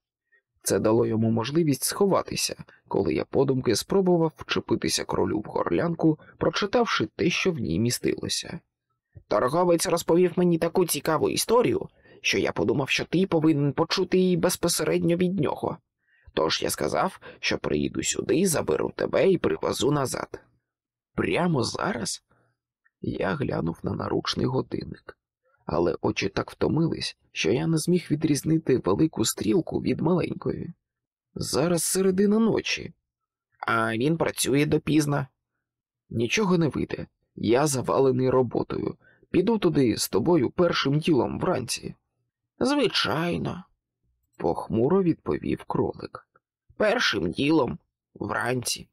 Це дало йому можливість сховатися, коли я подумки спробував вчепитися кролю в горлянку, прочитавши те, що в ній містилося. Торговець розповів мені таку цікаву історію, що я подумав, що ти повинен почути її безпосередньо від нього. Тож я сказав, що приїду сюди, заберу тебе і привезу назад. Прямо зараз я глянув на наручний годинник, але очі так втомились, що я не зміг відрізнити велику стрілку від маленької. Зараз середина ночі, а він працює допізно. Нічого не вийде. Я завалений роботою. Піду туди з тобою першим ділом вранці. Звичайно, похмуро відповів кролик. Першим ділом вранці.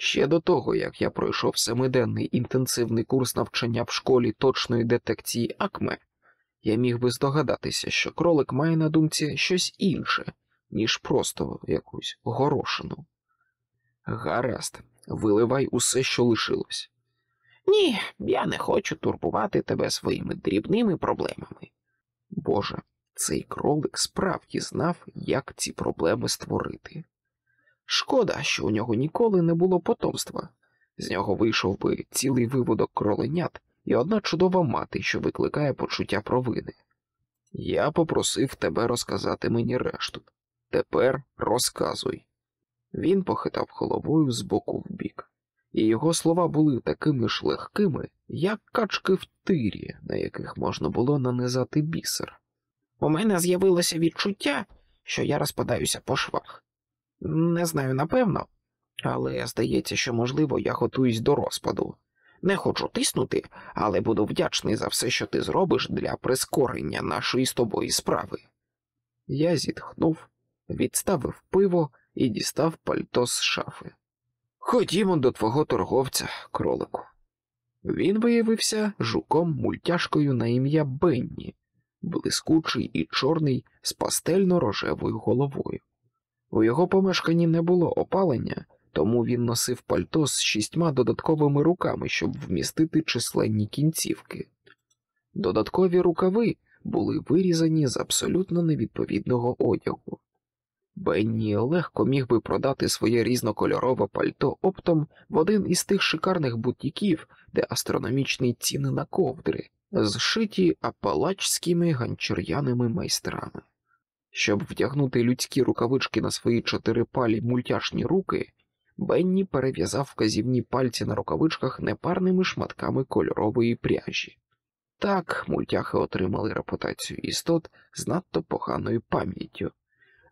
Ще до того, як я пройшов семиденний інтенсивний курс навчання в школі точної детекції Акме, я міг би здогадатися, що кролик має на думці щось інше, ніж просто якусь горошину. Гаразд, виливай усе, що лишилось. Ні, я не хочу турбувати тебе своїми дрібними проблемами. Боже, цей кролик справді знав, як ці проблеми створити. Шкода, що у нього ніколи не було потомства. З нього вийшов би цілий виводок кроленят і одна чудова мати, що викликає почуття провини. Я попросив тебе розказати мені решту. Тепер розказуй. Він похитав головою з боку в бік, і його слова були такими ж легкими, як качки в тирі, на яких можна було нанизати бісер. У мене з'явилося відчуття, що я розпадаюся по швах. Не знаю напевно, але здається, що, можливо, я готуюсь до розпаду. Не хочу тиснути, але буду вдячний за все, що ти зробиш для прискорення нашої з тобою справи. Я зітхнув, відставив пиво і дістав пальто з шафи. Ходімо до твого торговця, кролику. Він виявився жуком мультяшкою на ім'я Бенні, блискучий і чорний з пастельно рожевою головою. У його помешканні не було опалення, тому він носив пальто з шістьма додатковими руками, щоб вмістити численні кінцівки. Додаткові рукави були вирізані з абсолютно невідповідного одягу. Бенні легко міг би продати своє різнокольорове пальто оптом в один із тих шикарних бутіків, де астрономічні ціни на ковдри, зшиті апалачськими ганчір'яними майстрами. Щоб вдягнути людські рукавички на свої чотирипалі мультяшні руки, Бенні перев'язав вказівні пальці на рукавичках непарними шматками кольорової пряжі. Так мультяхи отримали репутацію істот з надто поганою пам'яттю,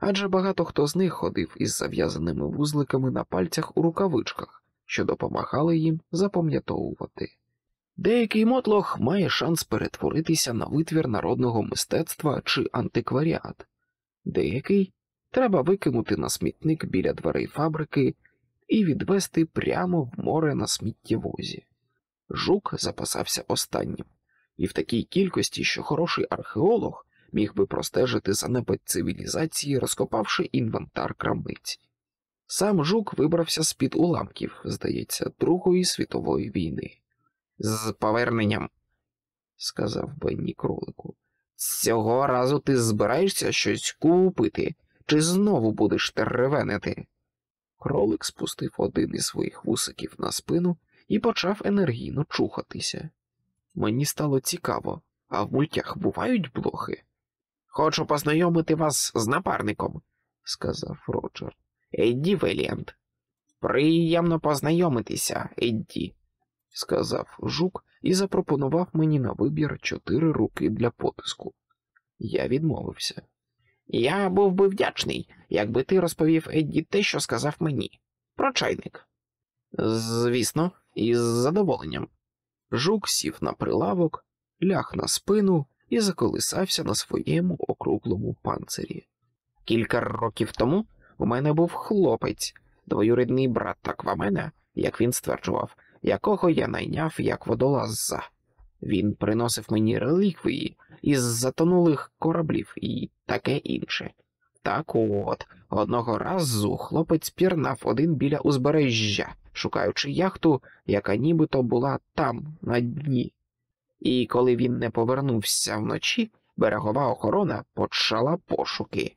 адже багато хто з них ходив із зав'язаними вузликами на пальцях у рукавичках, що допомагали їм запам'ятовувати. Деякий мотлох має шанс перетворитися на витвір народного мистецтва чи антикваріат, деякий треба викинути на смітник біля дверей фабрики і відвести прямо в море на сміттєвозі. Жук запасався останнім, і в такій кількості, що хороший археолог міг би простежити занепад цивілізації, розкопавши інвентар крамниць. Сам жук вибрався з під уламків, здається, Другої світової війни. З поверненням, сказав Бенні кролику. Цього разу ти збираєшся щось купити, чи знову будеш теревенити? Кролик спустив один із своїх вусиків на спину і почав енергійно чухатися. Мені стало цікаво, а в мультях бувають блохи? Хочу познайомити вас з напарником, сказав Роджер. Едді Веліант. Приємно познайомитися, Едді, сказав жук і запропонував мені на вибір чотири руки для потиску. Я відмовився. Я був би вдячний, якби ти розповів Едді те, що сказав мені. Про чайник. Звісно, із задоволенням. Жук сів на прилавок, ляг на спину і заколисався на своєму округлому панцирі. Кілька років тому у мене був хлопець, двоюрідний брат Таквамена, як він стверджував, якого я найняв як водолаза. Він приносив мені реліквії із затонулих кораблів і таке інше. Так от, одного разу хлопець пірнав один біля узбережжя, шукаючи яхту, яка нібито була там, на дні. І коли він не повернувся вночі, берегова охорона почала пошуки.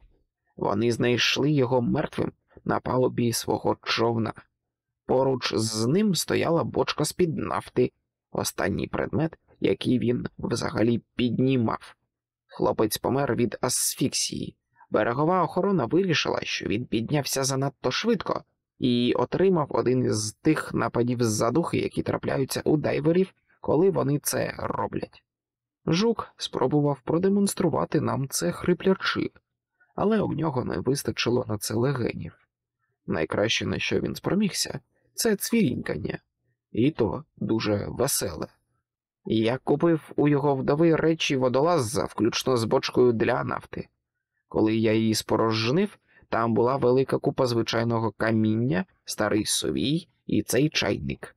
Вони знайшли його мертвим на палубі свого човна. Поруч з ним стояла бочка з-під нафти, останній предмет, який він взагалі піднімав. Хлопець помер від асфіксії. Берегова охорона вирішила, що він піднявся занадто швидко і отримав один із тих нападів задухи, які трапляються у дайверів, коли вони це роблять. Жук спробував продемонструвати нам це хриплячи, але у нього не вистачило на це легенів. Найкраще, на що він спромігся, це цвірінькання, і то дуже веселе. Я купив у його вдови речі водолаза, включно з бочкою для нафти. Коли я її спорожнив, там була велика купа звичайного каміння, старий совій і цей чайник.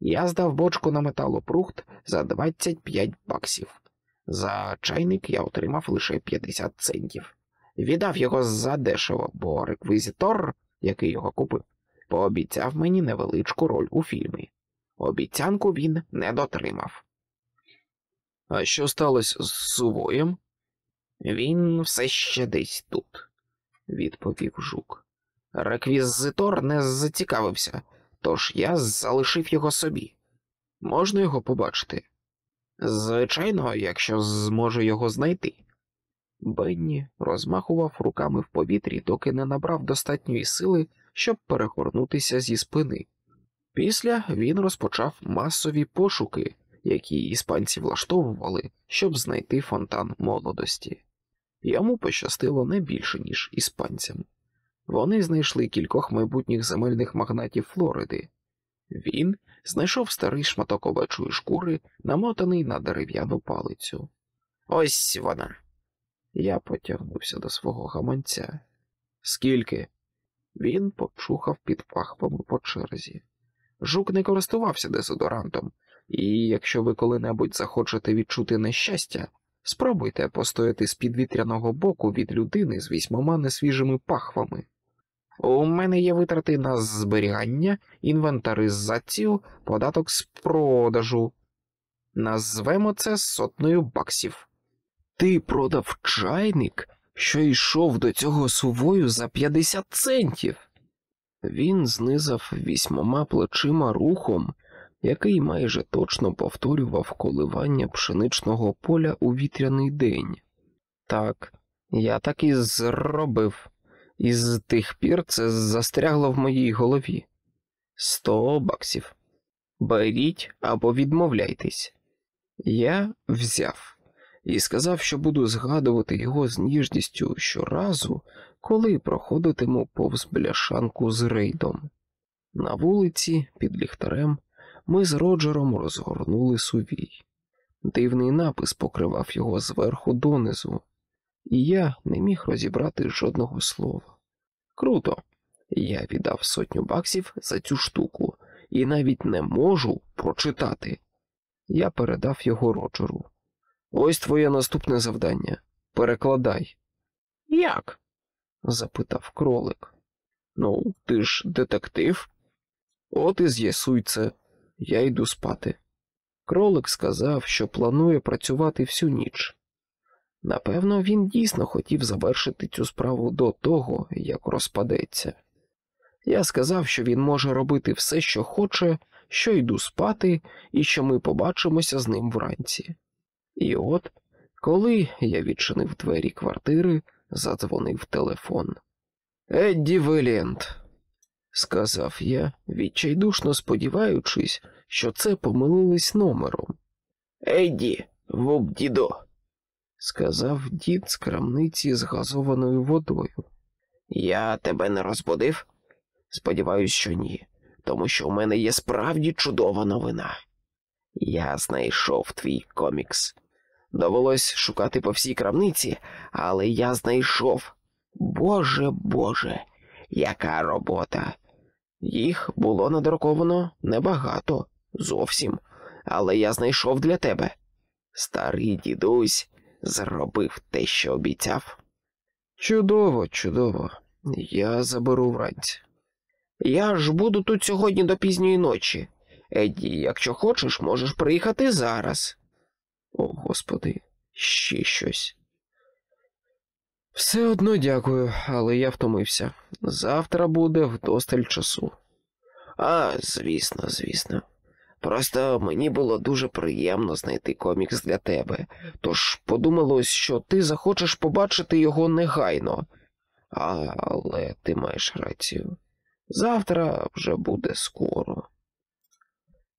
Я здав бочку на металопрухт за 25 баксів. За чайник я отримав лише 50 центів. Віддав його задешево, бо реквізитор, який його купив, пообіцяв мені невеличку роль у фільмі. Обіцянку він не дотримав. А що сталося з сувоєм? Він все ще десь тут, відповів жук. Реквізитор не зацікавився, тож я залишив його собі. Можна його побачити? Звичайно, якщо зможу його знайти. Бенні розмахував руками в повітрі, доки не набрав достатньої сили, щоб перегорнутися зі спини. Після він розпочав масові пошуки, які іспанці влаштовували, щоб знайти фонтан молодості. Йому пощастило не більше, ніж іспанцям. Вони знайшли кількох майбутніх земельних магнатів Флориди. Він знайшов старий шматок овечої шкури, намотаний на дерев'яну палицю. Ось вона. Я потягнувся до свого гаманця. Скільки? Він почухав під пахвами по черзі. Жук не користувався дезодорантом, і якщо ви коли-небудь захочете відчути нещастя, спробуйте постояти з підвітряного боку від людини з вісьмома несвіжими пахвами. У мене є витрати на зберігання, інвентаризацію, податок з продажу. Назвемо це сотнею баксів. Ти продав чайник, що йшов до цього сувою за 50 центів. Він знизав вісьмома плечима рухом, який майже точно повторював коливання пшеничного поля у вітряний день. Так, я так і зробив, і з тих пір це застрягло в моїй голові. Сто баксів. Беріть або відмовляйтесь. Я взяв і сказав, що буду згадувати його з ніжністю щоразу, коли проходитиму повз бляшанку з рейдом. На вулиці, під ліхтарем, ми з Роджером розгорнули сувій. Дивний напис покривав його зверху донизу, і я не міг розібрати жодного слова. Круто, я віддав сотню баксів за цю штуку і навіть не можу прочитати. Я передав його Роджеру. Ось твоє наступне завдання. Перекладай. Як? запитав кролик. Ну, ти ж детектив? От і з'ясуй це, я йду спати. Кролик сказав, що планує працювати всю ніч. Напевно, він дійсно хотів завершити цю справу до того, як розпадеться. Я сказав, що він може робити все, що хоче, що йду спати, і що ми побачимося з ним вранці. І от, коли я відчинив двері квартири, задзвонив телефон. Едді Вилієнт, сказав я, відчайдушно сподіваючись, що це помилились номером. Едді, вуп дідо, сказав дід з крамниці з газованою водою. Я тебе не розбудив? Сподіваюсь, що ні, тому що у мене є справді чудова новина. Я знайшов твій комікс. Довелось шукати по всій крамниці, але я знайшов. Боже Боже, яка робота! Їх було надруковано небагато, зовсім, але я знайшов для тебе. Старий дідусь зробив те, що обіцяв. Чудово, чудово. Я заберу вранці. Я ж буду тут сьогодні до пізньої ночі. Едді, якщо хочеш, можеш приїхати зараз. О, господи, ще щось. Все одно дякую, але я втомився. Завтра буде вдосталь часу. А, звісно, звісно. Просто мені було дуже приємно знайти комікс для тебе, тож подумалось, що ти захочеш побачити його негайно. А, але ти маєш рацію. Завтра вже буде скоро.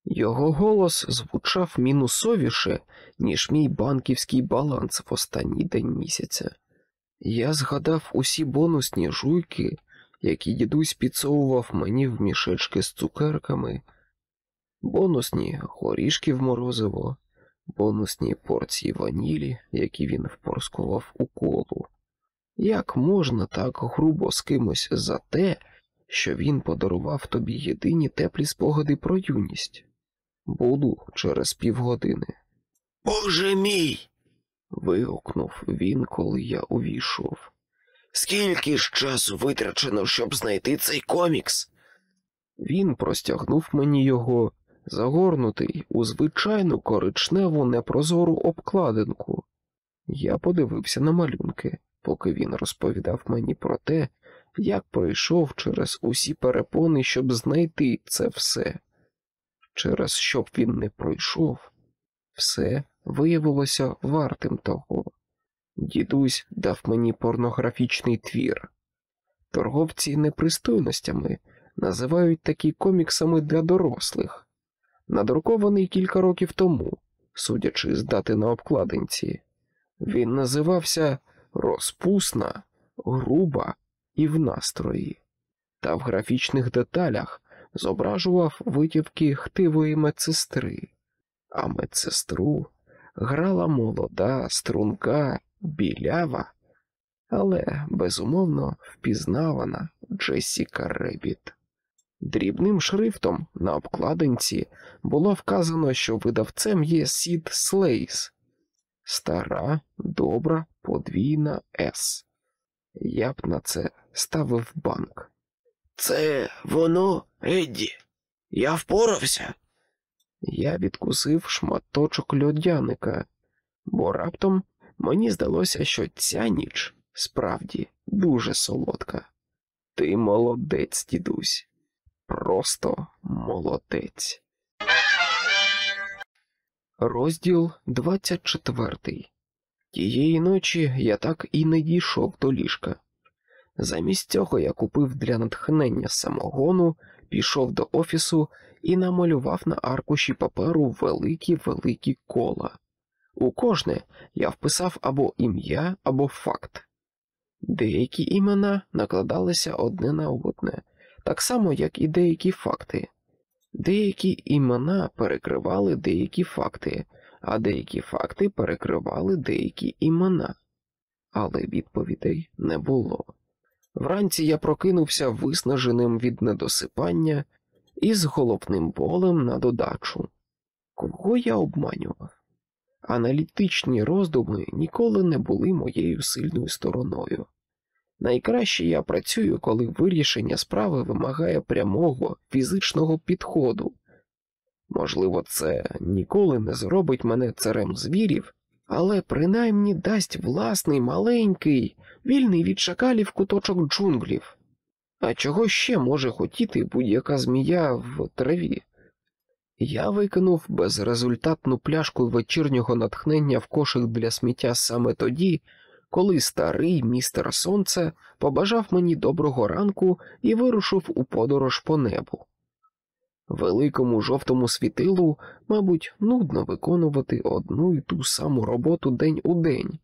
Його голос звучав мінусовіше, ніж мій банківський баланс в останній день місяця. Я згадав усі бонусні жуйки, які дідусь підсовував мені в мішечки з цукерками, бонусні горішки в морозиво, бонусні порції ванілі, які він впорскував у колу. Як можна так грубо з кимось за те, що він подарував тобі єдині теплі спогади про юність? Буду через півгодини. Боже мій. вигукнув він, коли я увійшов. Скільки ж часу витрачено, щоб знайти цей комікс? Він простягнув мені його, загорнутий у звичайну коричневу непрозору обкладинку. Я подивився на малюнки, поки він розповідав мені про те, як пройшов через усі перепони, щоб знайти це все. Через що б він не пройшов, все виявилося вартим того. Дідусь дав мені порнографічний твір. Торговці непристойностями називають такі коміксами для дорослих, надрукований кілька років тому, судячи з дати на обкладинці. Він називався Розпусна, груба і в настрої, та в графічних деталях зображував витівки хтивої медсестри, а медсестру грала молода, струнка, білява, але безумовно впізнавана Джесіка Ребіт. Дрібним шрифтом на обкладинці було вказано, що видавцем є Сід Слейс, стара, добра, подвійна С. Я б на це ставив банк. Це воно, Едді. Я впорався. Я відкусив шматочок льодяника, бо раптом мені здалося, що ця ніч справді дуже солодка. Ти молодець, дідусь, просто молодець. Розділ 24 Тієї ночі я так і не дійшов до ліжка. Замість цього я купив для натхнення самогону, пішов до офісу і намалював на аркуші паперу великі великі кола. У кожне я вписав або ім'я, або факт. Деякі імена накладалися одне на одне, так само, як і деякі факти. Деякі імена перекривали деякі факти, а деякі факти перекривали деякі імена, але відповідей не було. Вранці я прокинувся виснаженим від недосипання і з головним болем на додачу. Кого я обманював? Аналітичні роздуми ніколи не були моєю сильною стороною. Найкраще я працюю, коли вирішення справи вимагає прямого фізичного підходу. Можливо, це ніколи не зробить мене царем звірів, але принаймні дасть власний маленький, вільний від шакалів куточок джунглів. А чого ще може хотіти будь-яка змія в траві? Я викинув безрезультатну пляшку вечірнього натхнення в кошик для сміття саме тоді, коли старий містер Сонце побажав мені доброго ранку і вирушив у подорож по небу. Великому жовтому світилу, мабуть, нудно виконувати одну і ту саму роботу день у день,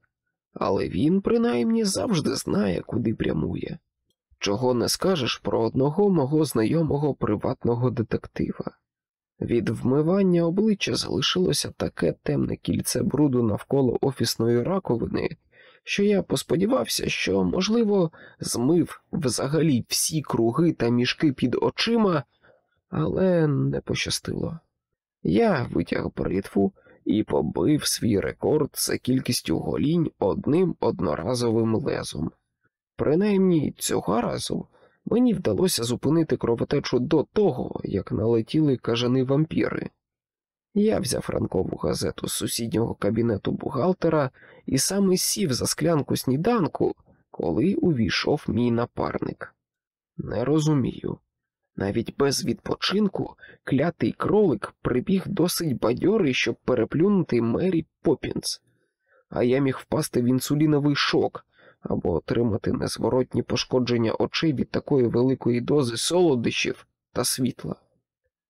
але він принаймні завжди знає, куди прямує. Чого не скажеш про одного мого знайомого приватного детектива. Від вмивання обличчя залишилося таке темне кільце бруду навколо офісної раковини, що я посподівався, що, можливо, змив взагалі всі круги та мішки під очима, але не пощастило. Я витяг бритву і побив свій рекорд за кількістю голінь одним одноразовим лезом. Принаймні цього разу мені вдалося зупинити кровотечу до того, як налетіли кажани вампіри. Я взяв ранкову газету з сусіднього кабінету бухгалтера і саме сів за склянку сніданку, коли увійшов мій напарник. Не розумію. Навіть без відпочинку клятий кролик прибіг досить бадьорий, щоб переплюнути Мері Попінс, а я міг впасти в інсуліновий шок або отримати незворотні пошкодження очей від такої великої дози солодощів та світла.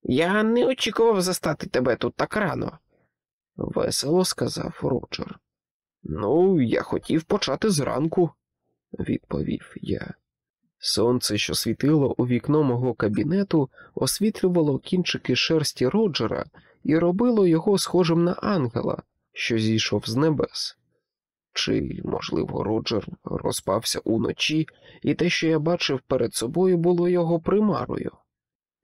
Я не очікував застати тебе тут так рано, весело сказав Роджер. Ну, я хотів почати зранку, відповів я. Сонце, що світило у вікно мого кабінету, освітлювало кінчики шерсті Роджера і робило його схожим на ангела, що зійшов з небес. Чи, можливо, Роджер розпався уночі, і те, що я бачив перед собою, було його примарою.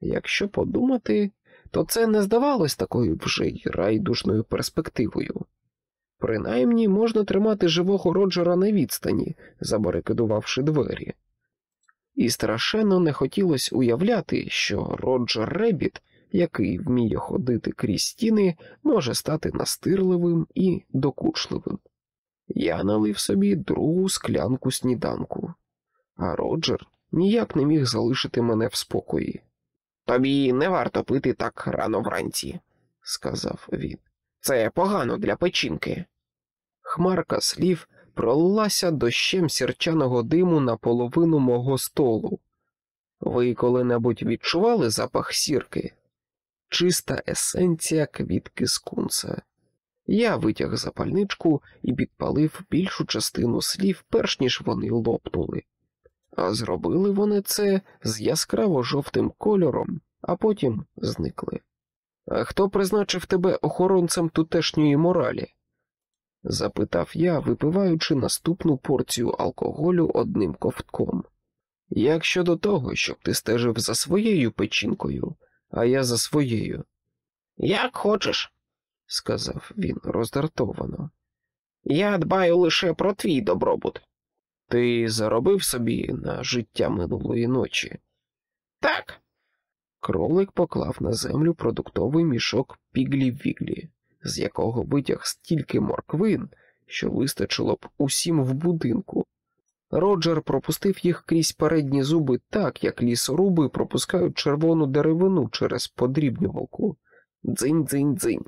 Якщо подумати, то це не здавалось такою вже й райдушною перспективою. Принаймні можна тримати живого Роджера на відстані, забарикадувавши двері. І страшенно не хотілося уявляти, що Роджер Ребіт, який вміє ходити крізь стіни, може стати настирливим і докучливим. Я налив собі другу склянку сніданку, а Роджер ніяк не міг залишити мене в спокої. Тобі не варто пити так рано вранці, сказав він. Це погано для печінки. Хмарка слів пролилася дощем сірчаного диму на половину мого столу. Ви коли-небудь відчували запах сірки? Чиста есенція квітки скунса. Я витяг запальничку і підпалив більшу частину слів, перш ніж вони лопнули. А зробили вони це з яскраво жовтим кольором, а потім зникли. А хто призначив тебе охоронцем тутешньої моралі? Запитав я, випиваючи наступну порцію алкоголю одним ковтком. Як щодо того, щоб ти стежив за своєю печінкою, а я за своєю? Як хочеш, сказав він роздратовано. Я дбаю лише про твій добробут. Ти заробив собі на життя минулої ночі? Так. Кролик поклав на землю продуктовий мішок піглі-віглі, з якого витяг стільки морквин, що вистачило б усім в будинку. Роджер пропустив їх крізь передні зуби так, як лісоруби пропускають червону деревину через подрібнювалку. Дзинь-дзинь-дзинь.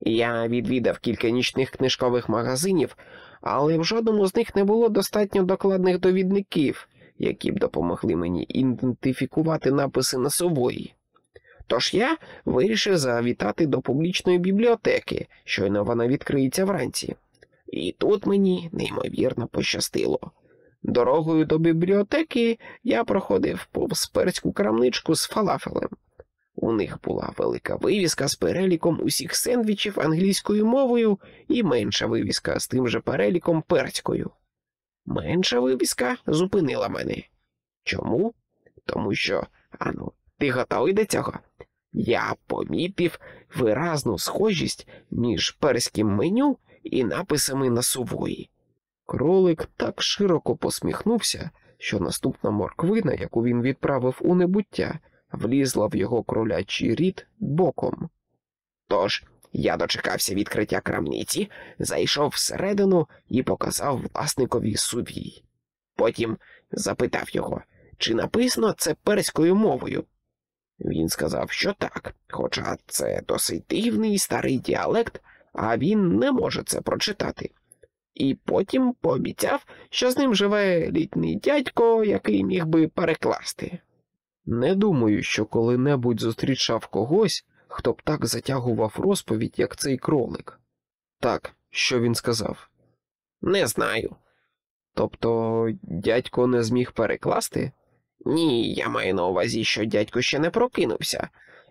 Я відвідав кілька нічних книжкових магазинів, але в жодному з них не було достатньо докладних довідників, які б допомогли мені ідентифікувати написи на сової. Тож я вирішив завітати до публічної бібліотеки, щойно вона відкриється вранці. І тут мені неймовірно пощастило. Дорогою до бібліотеки я проходив повз перську крамничку з фалафелем. У них була велика вивіска з переліком усіх сендвічів англійською мовою і менша вивіска з тим же переліком перською. Менша вивіска зупинила мене. Чому? Тому що, ану, ти готовий до цього? Я помітив виразну схожість між перським меню і написами на сувої. Кролик так широко посміхнувся, що наступна морквина, яку він відправив у небуття, влізла в його кролячий рід боком. Тож я дочекався відкриття крамниці, зайшов всередину і показав власникові сувій. Потім запитав його, чи написано це перською мовою. Він сказав, що так, хоча це досить дивний старий діалект, а він не може це прочитати. І потім пообіцяв, що з ним живе літній дядько, який міг би перекласти. Не думаю, що коли-небудь зустрічав когось, хто б так затягував розповідь, як цей кролик. Так, що він сказав? Не знаю. Тобто дядько не зміг перекласти? Ні, я маю на увазі, що дядько ще не прокинувся.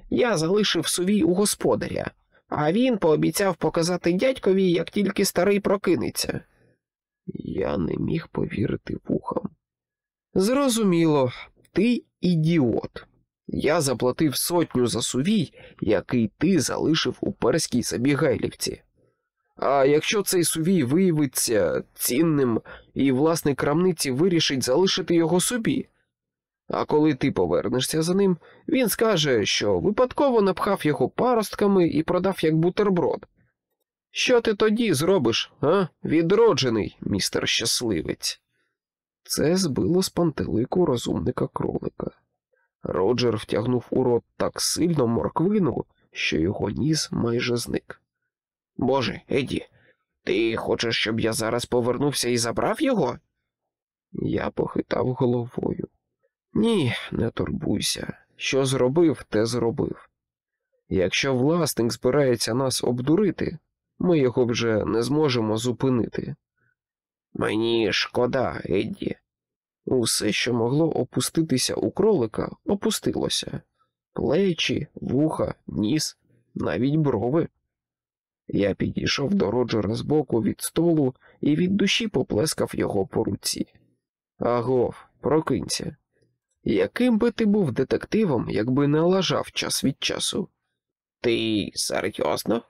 Я залишив сувій у господаря, а він пообіцяв показати дядькові, як тільки старий прокинеться. Я не міг повірити вухам. Зрозуміло, ти ідіот. Я заплатив сотню за сувій, який ти залишив у перській Забігайлівці. А якщо цей сувій виявиться цінним, і власник крамниці вирішить залишити його собі. А коли ти повернешся за ним, він скаже, що випадково напхав його паростками і продав як бутерброд. Що ти тоді зробиш, а, відроджений, містер щасливець? Це збило з пантелику розумника кролика. Роджер втягнув у рот так сильно морквину, що його ніс майже зник. Боже, Еді, ти хочеш, щоб я зараз повернувся і забрав його? Я похитав головою. Ні, не турбуйся. Що зробив, те зробив. Якщо власник збирається нас обдурити, ми його вже не зможемо зупинити. Мені шкода, Едді. Усе, що могло опуститися у кролика, опустилося плечі, вуха, ніс, навіть брови. Я підійшов до Роджера збоку від столу і від душі поплескав його по руці. Агов, прокинься. Яким би ти був детективом, якби не лажав час від часу? Ти серйозно?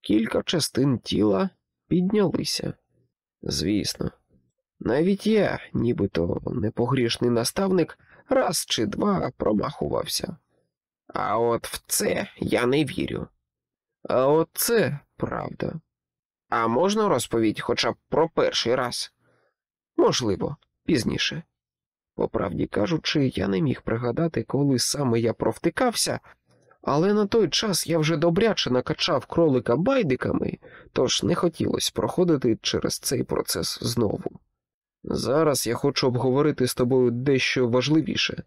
Кілька частин тіла піднялися. Звісно, навіть я, нібито непогрішний наставник, раз чи два промахувався. А от в це я не вірю. А от це правда. А можна розповідь хоча б про перший раз? Можливо, пізніше. По правді кажучи, я не міг пригадати, коли саме я провтикався, але на той час я вже добряче накачав кролика байдиками, тож не хотілося проходити через цей процес знову. Зараз я хочу обговорити з тобою дещо важливіше.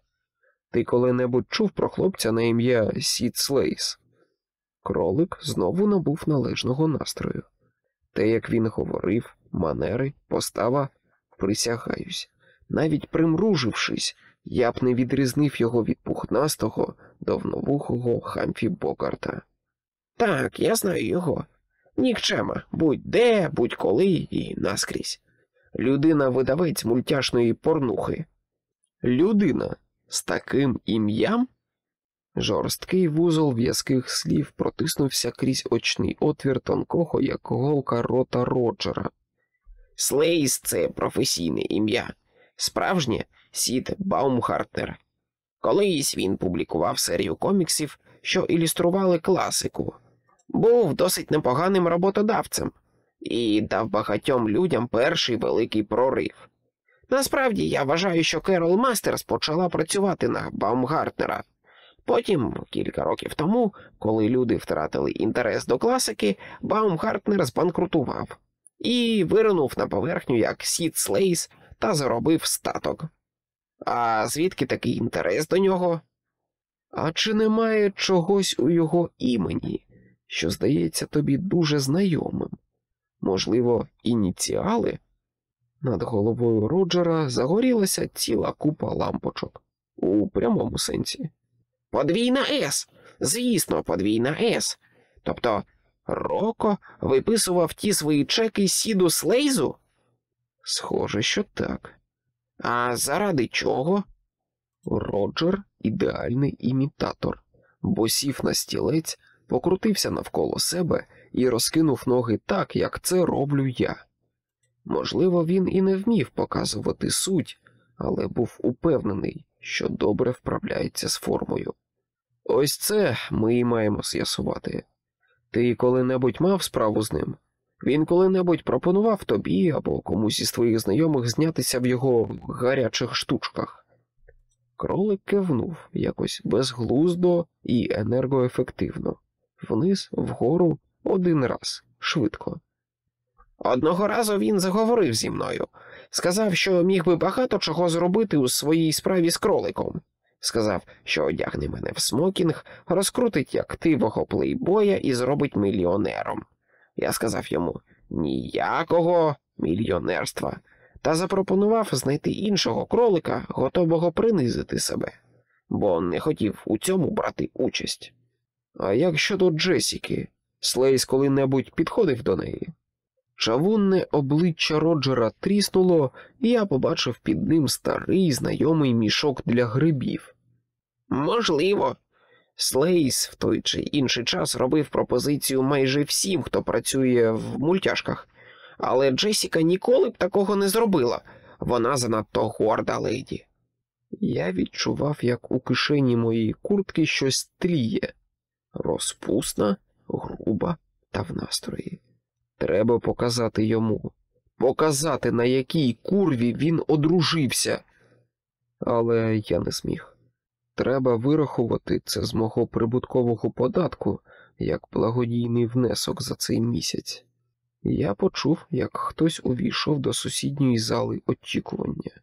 Ти коли-небудь чув про хлопця на ім'я Сід Слейс? Кролик знову набув належного настрою. Те, як він говорив, манери, постава, присягаюсь. Навіть примружившись, я б не відрізнив його від пухнастого, довговухого Хамфрі Богарта. Так, я знаю його. Нікчема, будь-де, будь-коли і наскрізь. Людина-видавець мультяшної порнухи. Людина з таким ім'ям? Жорсткий вузол в'язких слів протиснувся крізь очний отвір тонкого, як голка рота Роджера. Слейс це професійне ім'я. Справжнє Сід Баумхартнер. Колись він публікував серію коміксів, що ілюстрували класику. Був досить непоганим роботодавцем і дав багатьом людям перший великий прорив. Насправді я вважаю, що Керол Мастерс почала працювати на Баумгартнера. Потім, кілька років тому, коли люди втратили інтерес до класики, Баумгартнер збанкрутував і виринув на поверхню як Сід Слейс та заробив статок. А звідки такий інтерес до нього? А чи немає чогось у його імені, що здається тобі дуже знайомим? Можливо, ініціали? Над головою Роджера загорілася ціла купа лампочок у прямому сенсі. Подвійна С. Звісно, подвійна С. Тобто Роко виписував ті свої чеки Сіду Слейзу? Схоже, що так. А заради чого? Роджер ідеальний імітатор, бо сів на стілець, покрутився навколо себе і розкинув ноги так, як це роблю я. Можливо, він і не вмів показувати суть, але був упевнений, що добре вправляється з формою. Ось це ми і маємо з'ясувати. Ти коли-небудь мав справу з ним? Він коли-небудь пропонував тобі або комусь із твоїх знайомих знятися в його гарячих штучках. Кролик кивнув якось безглуздо і енергоефективно, вниз, вгору, один раз, швидко. Одного разу він заговорив зі мною, сказав, що міг би багато чого зробити у своїй справі з кроликом. Сказав, що одягне мене в смокінг, розкрутить як тивого плейбоя і зробить мільйонером. Я сказав йому ніякого мільйонерства, та запропонував знайти іншого кролика, готового принизити себе, бо не хотів у цьому брати участь. А як щодо Джесіки, Слейс коли-небудь підходив до неї? Чавунне обличчя Роджера тріснуло, і я побачив під ним старий знайомий мішок для грибів. Можливо, Слейс в той чи інший час робив пропозицію майже всім, хто працює в мультяшках, але Джесіка ніколи б такого не зробила. Вона занадто горда леді. Я відчував, як у кишені моєї куртки щось тліє, розпусна, груба та в настрої. Треба показати йому, показати, на якій курві він одружився. Але я не зміг. Треба вирахувати це з мого прибуткового податку як благодійний внесок за цей місяць. Я почув, як хтось увійшов до сусідньої зали очікування.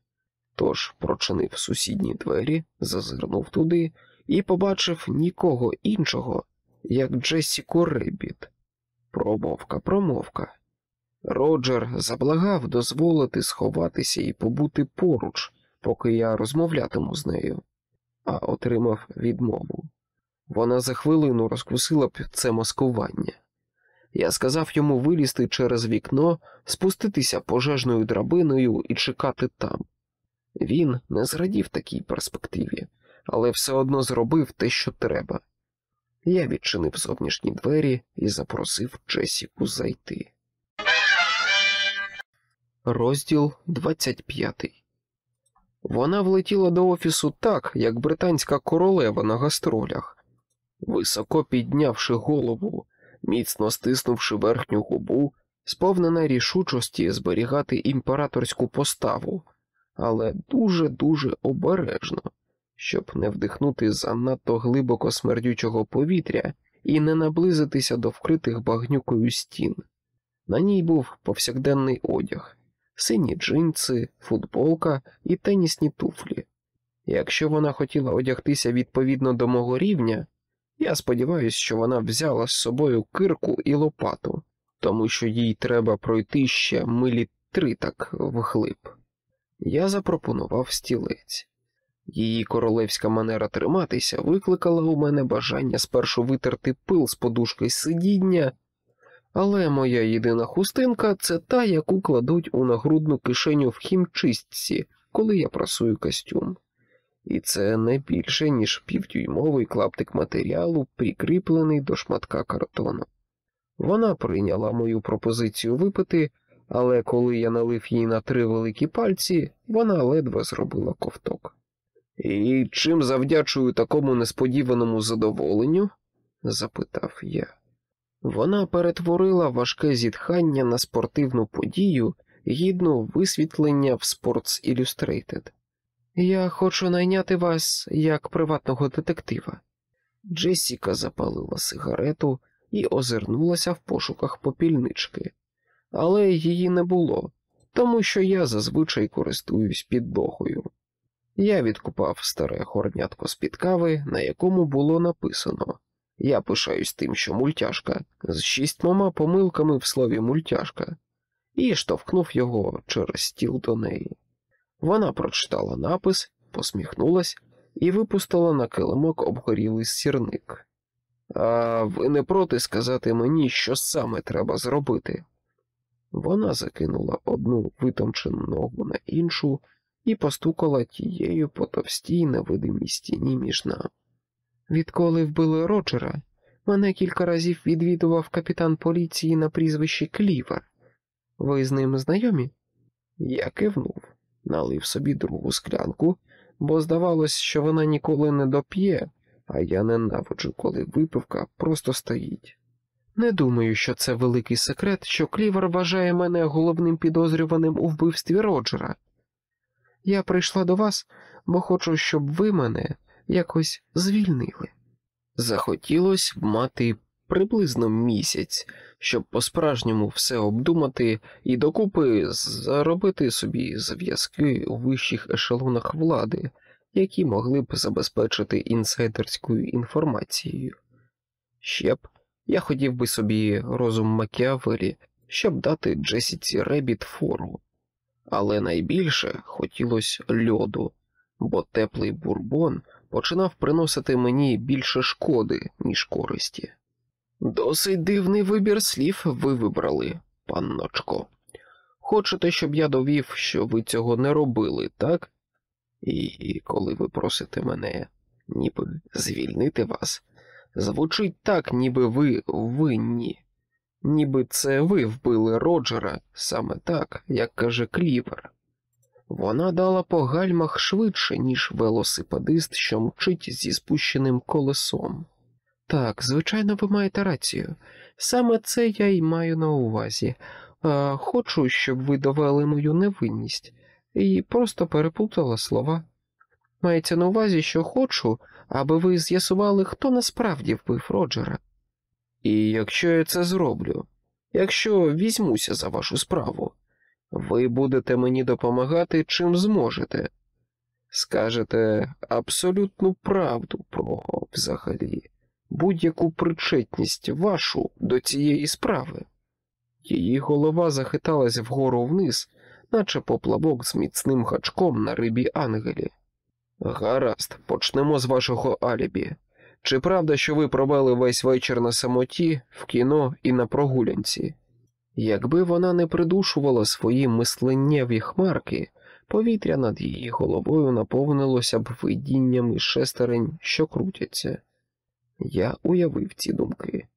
Тож прочинив сусідні двері, зазирнув туди і побачив нікого іншого, як Джесіку Ребіт. Промовка, промовка. Роджер заблагав дозволити сховатися і побути поруч, поки я розмовлятиму з нею, а отримав відмову. Вона за хвилину розкусила б це маскування. Я сказав йому вилізти через вікно, спуститися пожежною драбиною і чекати там. Він не зрадів такій перспективі, але все одно зробив те, що треба. Я відчинив зовнішні двері і запросив Джесіку зайти. Розділ 25 Вона влетіла до офісу так, як британська королева на гастролях, високо піднявши голову, міцно стиснувши верхню губу, сповнена рішучості зберігати імператорську поставу, але дуже-дуже обережно, щоб не вдихнути занадто глибоко смердючого повітря і не наблизитися до вкритих багнюкою стін. На ній був повсякденний одяг, сині джинси, футболка і тенісні туфлі. Якщо вона хотіла одягтися відповідно до мого рівня, я сподіваюся, що вона взяла з собою кирку і лопату, тому що їй треба пройти ще милі три так вглиб. Я запропонував стілець. Її королевська манера триматися викликала у мене бажання спершу витерти пил з подушки сидіння, але моя єдина хустинка це та, яку кладуть у нагрудну кишеню в хімчистці, коли я прасую костюм. І це не більше, ніж півдюймовий клаптик матеріалу, прикріплений до шматка картону. Вона прийняла мою пропозицію випити, але коли я налив їй на три великі пальці, вона ледве зробила ковток. І чим завдячую такому несподіваному задоволенню? запитав я. Вона перетворила важке зітхання на спортивну подію, гідну висвітлення в Sports Illustrated. Я хочу найняти вас як приватного детектива. Джесіка запалила сигарету і озирнулася в пошуках попільнички, але її не було, тому що я зазвичай користуюсь піддохою. Я відкупав старе хорнятко з-під кави, на якому було написано Я пишаюсь тим, що мультяшка з шістьмома помилками в слові мультяшка, і штовхнув його через стіл до неї. Вона прочитала напис, посміхнулась і випустила на килимок обгорілий сірник. А ви не проти сказати мені, що саме треба зробити? Вона закинула одну витомчену ногу на іншу і постукала тією по товстій невидимій стіні між нами. Відколи вбили Роджера, мене кілька разів відвідував капітан поліції на прізвищі Клівер. Ви з ним знайомі? Я кивнув, налив собі другу склянку, бо здавалось, що вона ніколи не доп'є, а я ненавиджу, коли випивка просто стоїть. Не думаю, що це великий секрет, що Клівер вважає мене головним підозрюваним у вбивстві Роджера. Я прийшла до вас, бо хочу, щоб ви мене якось звільнили. Захотілось мати приблизно місяць, щоб по-справжньому все обдумати і докупи заробити собі зв'язки у вищих ешелонах влади, які могли б забезпечити інсайдерською інформацією. Ще б я хотів би собі розум Макіавелі, щоб дати Джесіці Ребіт фору, але найбільше хотілося льоду, бо теплий бурбон починав приносити мені більше шкоди, ніж користі. Досить дивний вибір слів ви вибрали, панночко. Хочете, щоб я довів, що ви цього не робили, так? І коли ви просите мене ніби звільнити вас, звучить так, ніби ви винні, ніби це ви вбили Роджера саме так, як каже Клівер. Вона дала по гальмах швидше, ніж велосипедист, що мчить зі спущеним колесом. Так, звичайно, ви маєте рацію. Саме це я й маю на увазі. А, Хочу, щоб ви довели мою невинність і просто переплутала слова. Мається на увазі, що хочу, аби ви з'ясували, хто насправді вбив Роджера. І якщо я це зроблю, якщо візьмуся за вашу справу, ви будете мені допомагати чим зможете. Скажете абсолютну правду про взагалі будь-яку причетність вашу до цієї справи. Її голова захиталась вгору вниз, наче поплавок з міцним гачком на рибі ангелі. Гаразд, почнемо з вашого алібі. Чи правда, що ви провели весь вечір на самоті, в кіно і на прогулянці? Якби вона не придушувала свої мисленнєві хмарки, повітря над її головою наповнилося б видіннями шестерень, що крутяться. Я уявив ці думки.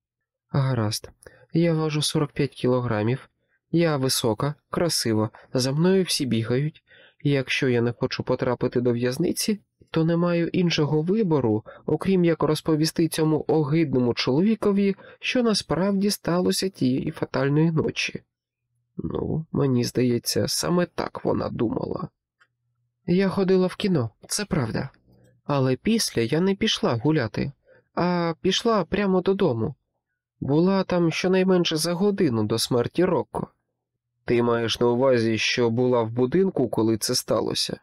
Гаразд, я важу 45 кілограмів, я висока, красива, за мною всі бігають, і якщо я не хочу потрапити до в'язниці, то не маю іншого вибору, окрім як розповісти цьому огидному чоловікові, що насправді сталося тієї фатальної ночі. Ну, мені здається, саме так вона думала. Я ходила в кіно, це правда, але після я не пішла гуляти, а пішла прямо додому. Була там щонайменше за годину до смерті Рокко. Ти маєш на увазі, що була в будинку, коли це сталося?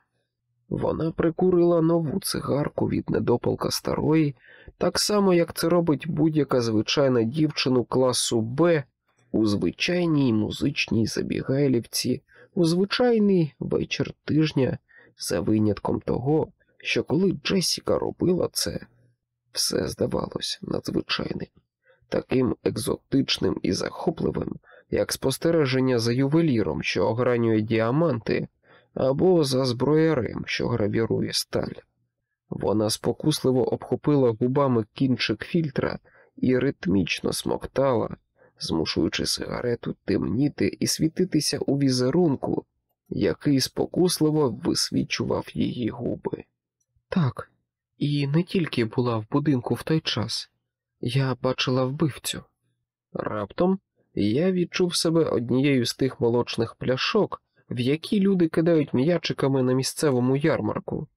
Вона прикурила нову цигарку від недопалка старої, так само, як це робить будь-яка звичайна дівчину класу Б у звичайній музичній забігайлівці, у звичайний вечір тижня, за винятком того, що коли Джесіка робила це, все здавалось надзвичайним, таким екзотичним і захопливим, як спостереження за ювеліром, що огранює діаманти або за зброярем, що гравірує сталь. Вона спокусливо обхопила губами кінчик фільтра і ритмічно смоктала, змушуючи сигарету темніти і світитися у візерунку, який спокусливо висвічував її губи. Так, і не тільки була в будинку в той час, я бачила вбивцю. Раптом я відчув себе однією з тих молочних пляшок, в які люди кидають м'ячиками на місцевому ярмарку.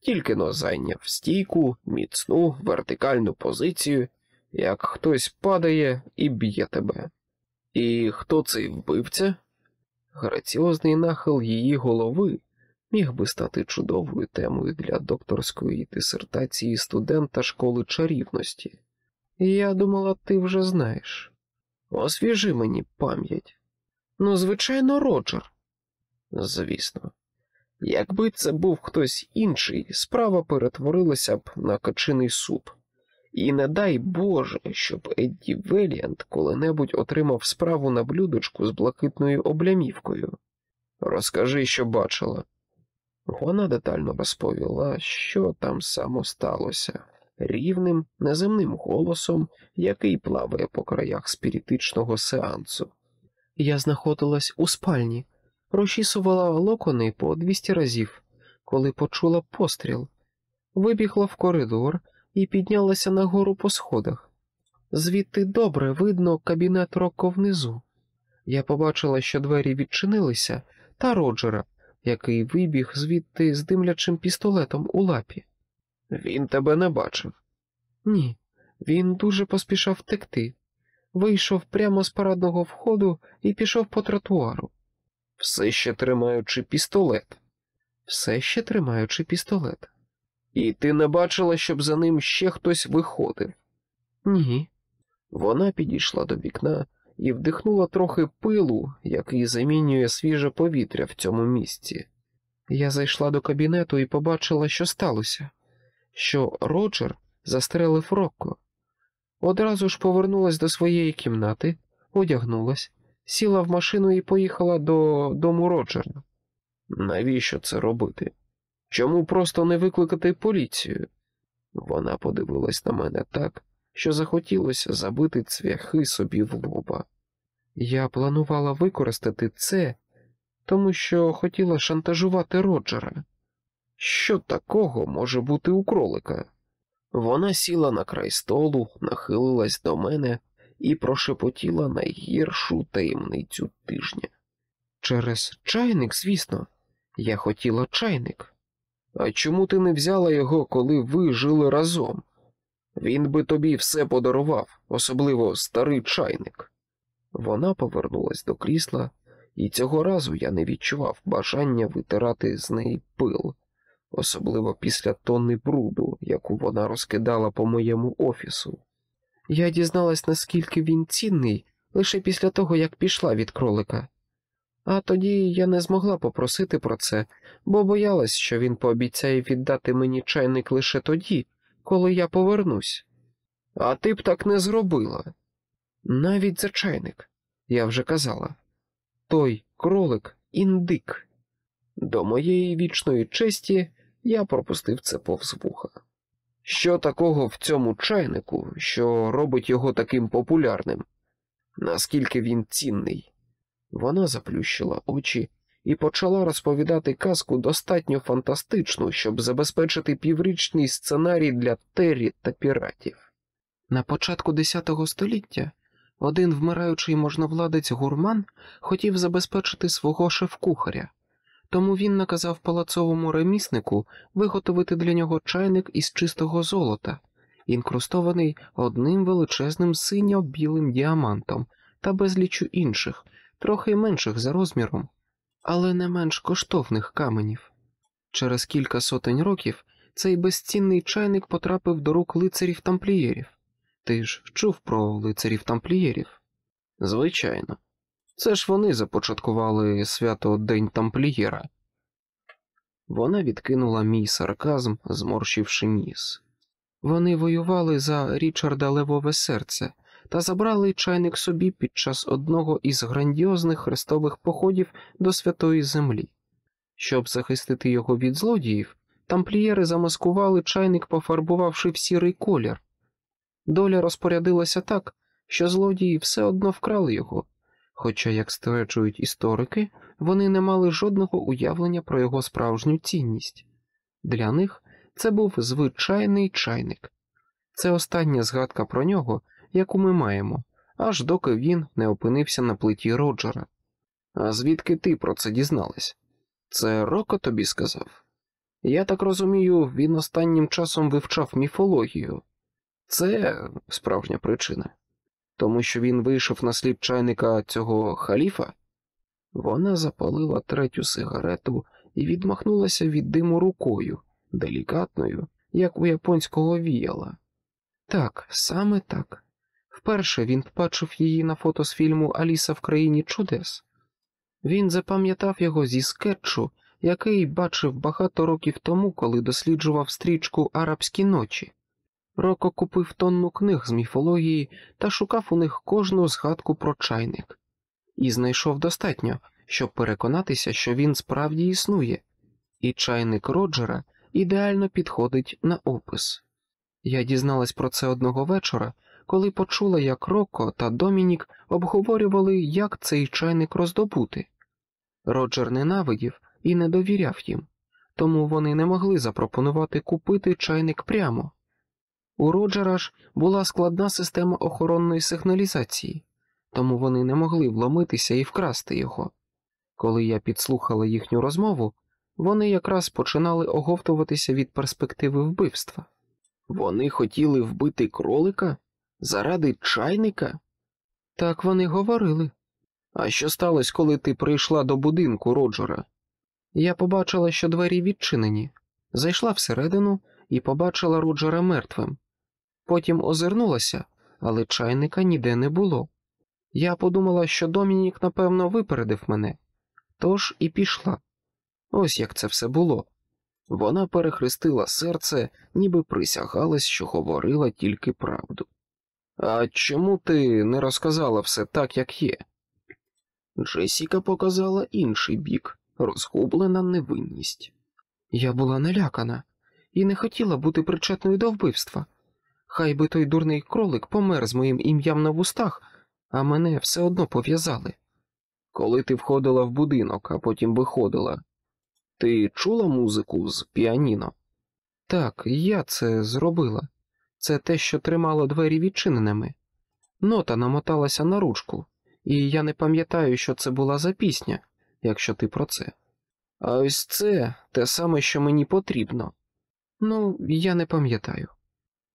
Тільки но зайняв стійку, міцну, вертикальну позицію, як хтось падає і б'є тебе. І хто цей вбивця? Граціозний нахил її голови міг би стати чудовою темою для докторської дисертації студента школи чарівності. Я думала, ти вже знаєш. Освіжи мені пам'ять. Ну, звичайно, Роджер. Звісно. Якби це був хтось інший, справа перетворилася б на качиний суп. І не дай Боже, щоб Едді Веліант коли-небудь отримав справу на блюдочку з блакитною облямівкою. Розкажи, що бачила. Вона детально розповіла, що там само сталося, рівним, неземним голосом, який плаває по краях спіритичного сеансу. Я знаходилась у спальні, розчісувала локони по 200 разів, коли почула постріл, вибігла в коридор і піднялася нагору по сходах. Звідти добре видно кабінет Роко внизу. Я побачила, що двері відчинилися, та Роджера, який вибіг звідти з димлячим пістолетом у лапі. Він тебе не бачив. Ні, він дуже поспішав втекти. Вийшов прямо з парадного входу і пішов по тротуару. Все ще тримаючи пістолет. Все ще тримаючи пістолет. І ти не бачила, щоб за ним ще хтось виходив? Ні. Вона підійшла до вікна і вдихнула трохи пилу, який замінює свіже повітря в цьому місці. Я зайшла до кабінету і побачила, що сталося, що Роджер застрелив Рокко. Одразу ж повернулась до своєї кімнати, одягнулась, сіла в машину і поїхала до дому Роджера. Навіщо це робити? Чому просто не викликати поліцію? Вона подивилась на мене так, що захотілося забити цвяхи собі в лоба. Я планувала використати це, тому що хотіла шантажувати Роджера. Що такого може бути у кролика? Вона сіла на край столу, нахилилась до мене і прошепотіла найгіршу таємницю тижня. Через чайник, звісно, я хотіла чайник. А чому ти не взяла його, коли ви жили разом? Він би тобі все подарував, особливо старий чайник. Вона повернулась до крісла, і цього разу я не відчував бажання витирати з неї пил, особливо після тонни бруду, яку вона розкидала по моєму офісу. Я дізналась, наскільки він цінний лише після того, як пішла від кролика. А тоді я не змогла попросити про це, бо боялась, що він пообіцяє віддати мені чайник лише тоді, коли я повернусь. А ти б так не зробила. Навіть за чайник, я вже казала. Той кролик індик. До моєї вічної честі я пропустив це повз вуха. Що такого в цьому чайнику, що робить його таким популярним? Наскільки він цінний? Вона заплющила очі і почала розповідати казку достатньо фантастичну, щоб забезпечити піврічний сценарій для Террі та піратів. На початку X століття один вмираючий можновладець гурман хотів забезпечити свого шеф-кухаря, тому він наказав палацовому реміснику виготовити для нього чайник із чистого золота, інкрустований одним величезним синьо-білим діамантом та безлічу інших, трохи менших за розміром, але не менш коштовних каменів. Через кілька сотень років цей безцінний чайник потрапив до рук лицарів тамплієрів. Ти ж чув про лицарів тамплієрів? Звичайно. Це ж вони започаткували свято День Тамплієра. Вона відкинула мій сарказм, зморщивши ніс. Вони воювали за Річарда Левове серце та забрали чайник собі під час одного із грандіозних хрестових походів до Святої Землі. Щоб захистити його від злодіїв, тамплієри замаскували чайник, пофарбувавши в сірий колір. Доля розпорядилася так, що злодії все одно вкрали його, хоча, як стверджують історики, вони не мали жодного уявлення про його справжню цінність. Для них це був звичайний чайник. Це остання згадка про нього, яку ми маємо, аж доки він не опинився на плиті Роджера. А звідки ти про це дізналась? Це Роко тобі сказав? Я так розумію, він останнім часом вивчав міфологію. Це справжня причина. Тому що він вийшов на слід чайника цього халіфа? Вона запалила третю сигарету і відмахнулася від диму рукою, делікатною, як у японського віяла. Так, саме так. Вперше він бачив її на фото з фільму Аліса в країні чудес. Він запам'ятав його зі скетчу, який бачив багато років тому, коли досліджував стрічку Арабські ночі. Роко купив тонну книг з міфології та шукав у них кожну згадку про чайник, і знайшов достатньо, щоб переконатися, що він справді існує, і чайник Роджера ідеально підходить на опис. Я дізналась про це одного вечора, коли почула, як Роко та Домінік обговорювали, як цей чайник роздобути. Роджер ненавидів і не довіряв їм, тому вони не могли запропонувати купити чайник прямо. У Роджера ж була складна система охоронної сигналізації, тому вони не могли вломитися і вкрасти його. Коли я підслухала їхню розмову, вони якраз починали оговтуватися від перспективи вбивства. Вони хотіли вбити кролика заради чайника? Так вони говорили. А що сталося, коли ти прийшла до будинку Роджера? Я побачила, що двері відчинені, зайшла всередину і побачила Роджера мертвим. Потім озирнулася, але чайника ніде не було. Я подумала, що Домінік, напевно, випередив мене, тож і пішла. Ось як це все було. Вона перехрестила серце, ніби присягалась, що говорила тільки правду. А чому ти не розказала все так, як є? Джесіка показала інший бік, розгублена невинність. Я була налякана і не хотіла бути причетною до вбивства. Хай би той дурний кролик помер з моїм ім'ям на вустах, а мене все одно пов'язали. Коли ти входила в будинок, а потім виходила, ти чула музику з піаніно? Так, я це зробила. Це те, що тримало двері відчиненими. Нота намоталася на ручку, і я не пам'ятаю, що це була за пісня, якщо ти про це. А ось це те саме, що мені потрібно. Ну, я не пам'ятаю.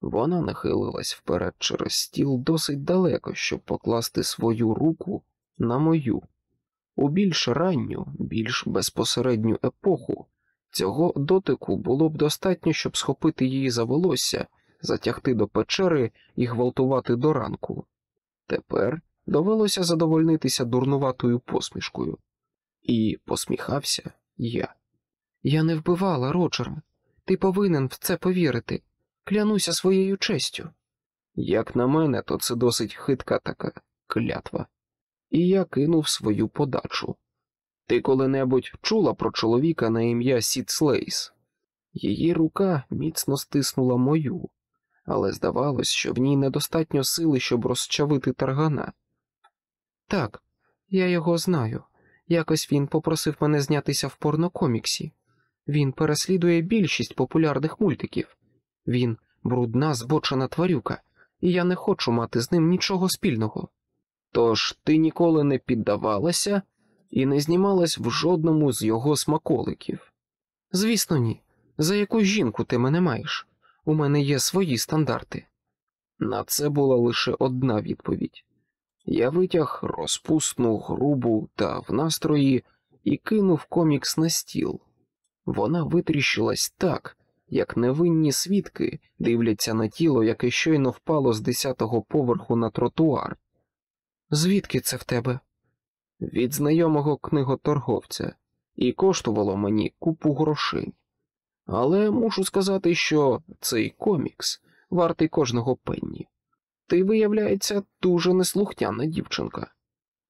Вона нахилилась вперед через стіл досить далеко, щоб покласти свою руку на мою. У більш ранню, більш безпосередню епоху цього дотику було б достатньо, щоб схопити її за волосся, затягти до печери і гвалтувати до ранку. Тепер довелося задовольнитися дурнуватою посмішкою. І посміхався я. Я не вбивала Роджера. Ти повинен в це повірити. Клянуся своєю честю. Як на мене, то це досить хитка така клятва. І я кинув свою подачу. Ти коли-небудь чула про чоловіка на ім'я Сід Слейс? Її рука міцно стиснула мою, але здавалось, що в ній недостатньо сили, щоб розчавити таргана. Так, я його знаю. Якось він попросив мене знятися в порнокоміксі. Він переслідує більшість популярних мультиків. Він брудна, збочена тварюка, і я не хочу мати з ним нічого спільного. Тож ти ніколи не піддавалася і не знімалась в жодному з його смаколиків? Звісно, ні. За яку жінку ти мене маєш? У мене є свої стандарти. На це була лише одна відповідь. Я витяг розпусну, грубу та в настрої і кинув комікс на стіл. Вона витріщилась так, як невинні свідки дивляться на тіло, яке щойно впало з десятого поверху на тротуар. Звідки це в тебе? Від знайомого книготорговця, і коштувало мені купу грошей. Але мушу сказати, що цей комікс вартий кожного пенні. Ти, виявляється, дуже неслухняна дівчинка.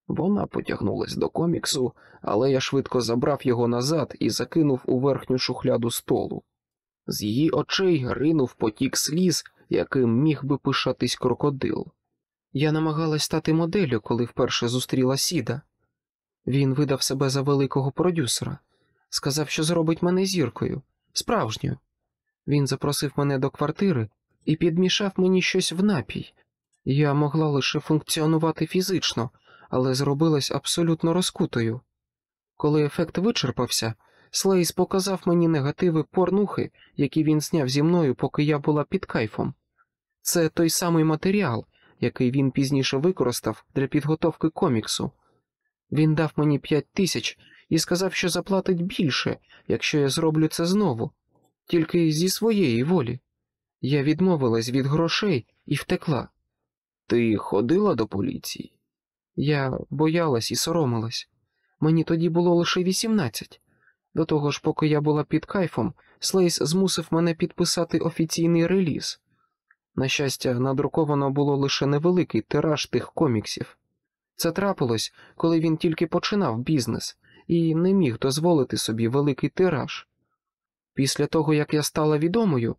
Вона потягнулась до коміксу, але я швидко забрав його назад і закинув у верхню шухляду столу. З її очей ринув потік сліз, яким міг би пишатись крокодил. Я намагалась стати моделлю, коли вперше зустріла Сіда. Він видав себе за великого продюсера, сказав, що зробить мене зіркою, справжньою. Він запросив мене до квартири і підмішав мені щось в напій. Я могла лише функціонувати фізично, але зробилась абсолютно розкутою. Коли ефект вичерпався, Слейс показав мені негативи порнухи, які він зняв зі мною, поки я була під кайфом. Це той самий матеріал, який він пізніше використав для підготовки коміксу. Він дав мені п'ять тисяч і сказав, що заплатить більше, якщо я зроблю це знову, тільки зі своєї волі. Я відмовилась від грошей і втекла. Ти ходила до поліції? Я боялась і соромилась. Мені тоді було лише 18. До того ж, поки я була під кайфом, Слейс змусив мене підписати офіційний реліз. На щастя, надруковано було лише невеликий тираж тих коміксів. Це трапилось, коли він тільки починав бізнес і не міг дозволити собі великий тираж. Після того, як я стала відомою,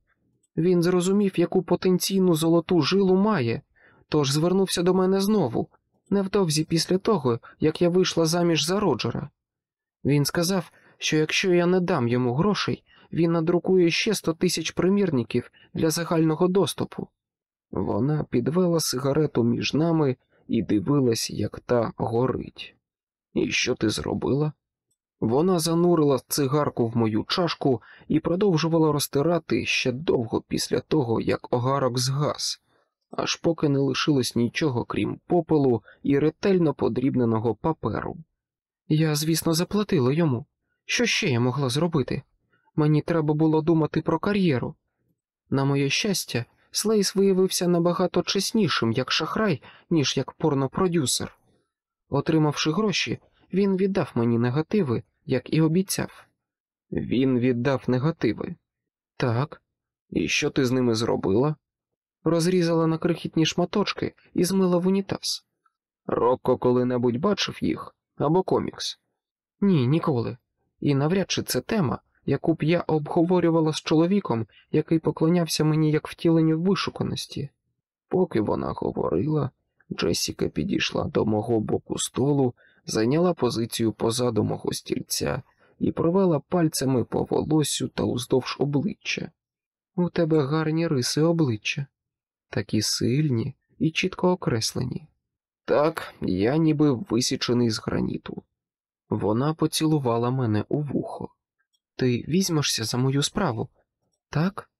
він зрозумів, яку потенційну золоту жилу має, тож звернувся до мене знову, невдовзі після того, як я вийшла заміж за Роджера. Він сказав, що якщо я не дам йому грошей, він надрукує ще сто тисяч примірників для загального доступу. Вона підвела сигарету між нами і дивилась, як та горить. І що ти зробила? Вона занурила цигарку в мою чашку і продовжувала розтирати ще довго після того, як огарок згас, аж поки не лишилось нічого, крім попелу і ретельно подрібненого паперу. Я, звісно, заплатила йому. Що ще я могла зробити? Мені треба було думати про кар'єру. На моє щастя, Слейс виявився набагато чеснішим як шахрай, ніж як порнопродюсер. Отримавши гроші, він віддав мені негативи, як і обіцяв. Він віддав негативи. Так. І що ти з ними зробила? Розрізала на крихітні шматочки і змила в унітаз. Рокко коли-небудь бачив їх або комікс? Ні, ніколи. І навряд чи це тема, яку б я обговорювала з чоловіком, який поклонявся мені як втіленню вишуканості. Поки вона говорила, Джесіка підійшла до мого боку столу, зайняла позицію позаду мого стільця і провела пальцями по волосю та уздовж обличчя. У тебе гарні риси обличчя, такі сильні і чітко окреслені. Так, я ніби висічений з граніту. Вона поцілувала мене у вухо. Ти візьмешся за мою справу, так?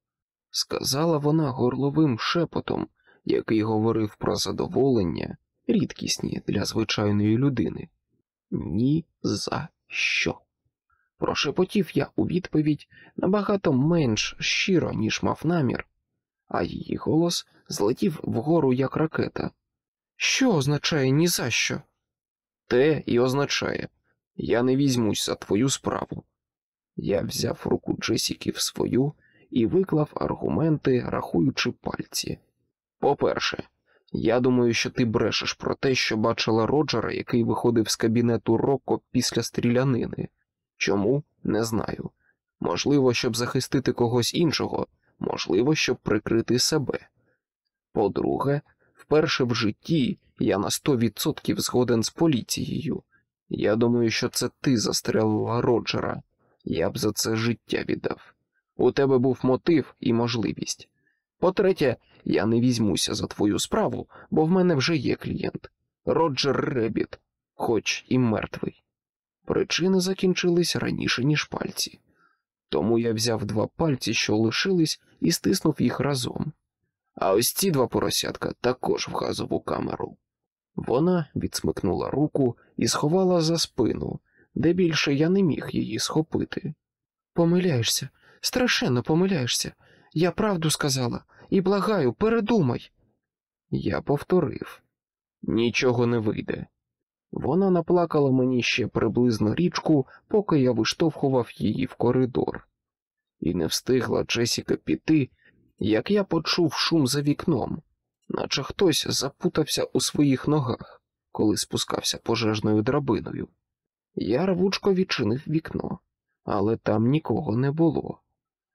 сказала вона горловим шепотом, який говорив про задоволення, рідкісні для звичайної людини. Ні за що. Прошепотів я у відповідь набагато менш щиро, ніж мав намір, а її голос злетів вгору як ракета. Що означає ні за що? Те і означає я не візьмусь за твою справу. Я взяв руку Джесіки в свою і виклав аргументи, рахуючи пальці. По-перше, я думаю, що ти брешеш про те, що бачила Роджера, який виходив з кабінету Рокко після стрілянини. Чому не знаю. Можливо, щоб захистити когось іншого, можливо, щоб прикрити себе. По-друге, вперше в житті я на сто відсотків згоден з поліцією. Я думаю, що це ти застрелила Роджера. Я б за це життя віддав. У тебе був мотив і можливість. По-третє, я не візьмуся за твою справу, бо в мене вже є клієнт Роджер Ребіт, хоч і мертвий. Причини закінчились раніше, ніж пальці. Тому я взяв два пальці, що лишились, і стиснув їх разом. А ось ці два поросятка також в газову камеру. Вона відсмикнула руку і сховала за спину, де більше я не міг її схопити. Помиляєшся, страшенно помиляєшся. Я правду сказала і благаю, передумай. Я повторив нічого не вийде. Вона наплакала мені ще приблизно річку, поки я виштовхував її в коридор, і не встигла Джесіка піти, як я почув шум за вікном, наче хтось запутався у своїх ногах, коли спускався пожежною драбиною. Я рвучко відчинив вікно, але там нікого не було.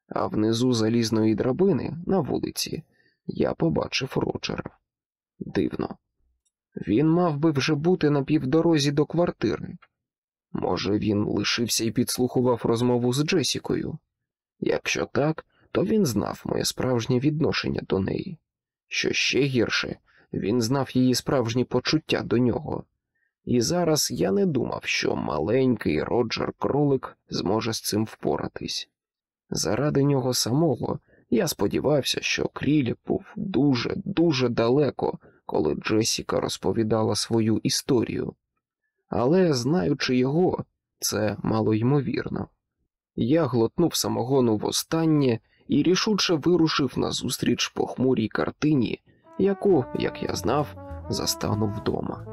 А внизу залізної драбини на вулиці я побачив Роджера. Дивно. Він мав би вже бути на півдорозі до квартири. Може, він лишився і підслухував розмову з Джесікою. Якщо так, то він знав моє справжнє відношення до неї. Що ще гірше, він знав її справжні почуття до нього. І зараз я не думав, що маленький Роджер Кролик зможе з цим впоратись. Заради нього самого я сподівався, що Кріль був дуже, дуже далеко, коли Джесіка розповідала свою історію, але, знаючи його, це мало ймовірно. Я глотнув самогону востаннє і рішуче вирушив назустріч похмурій картині, яку, як я знав, застану вдома.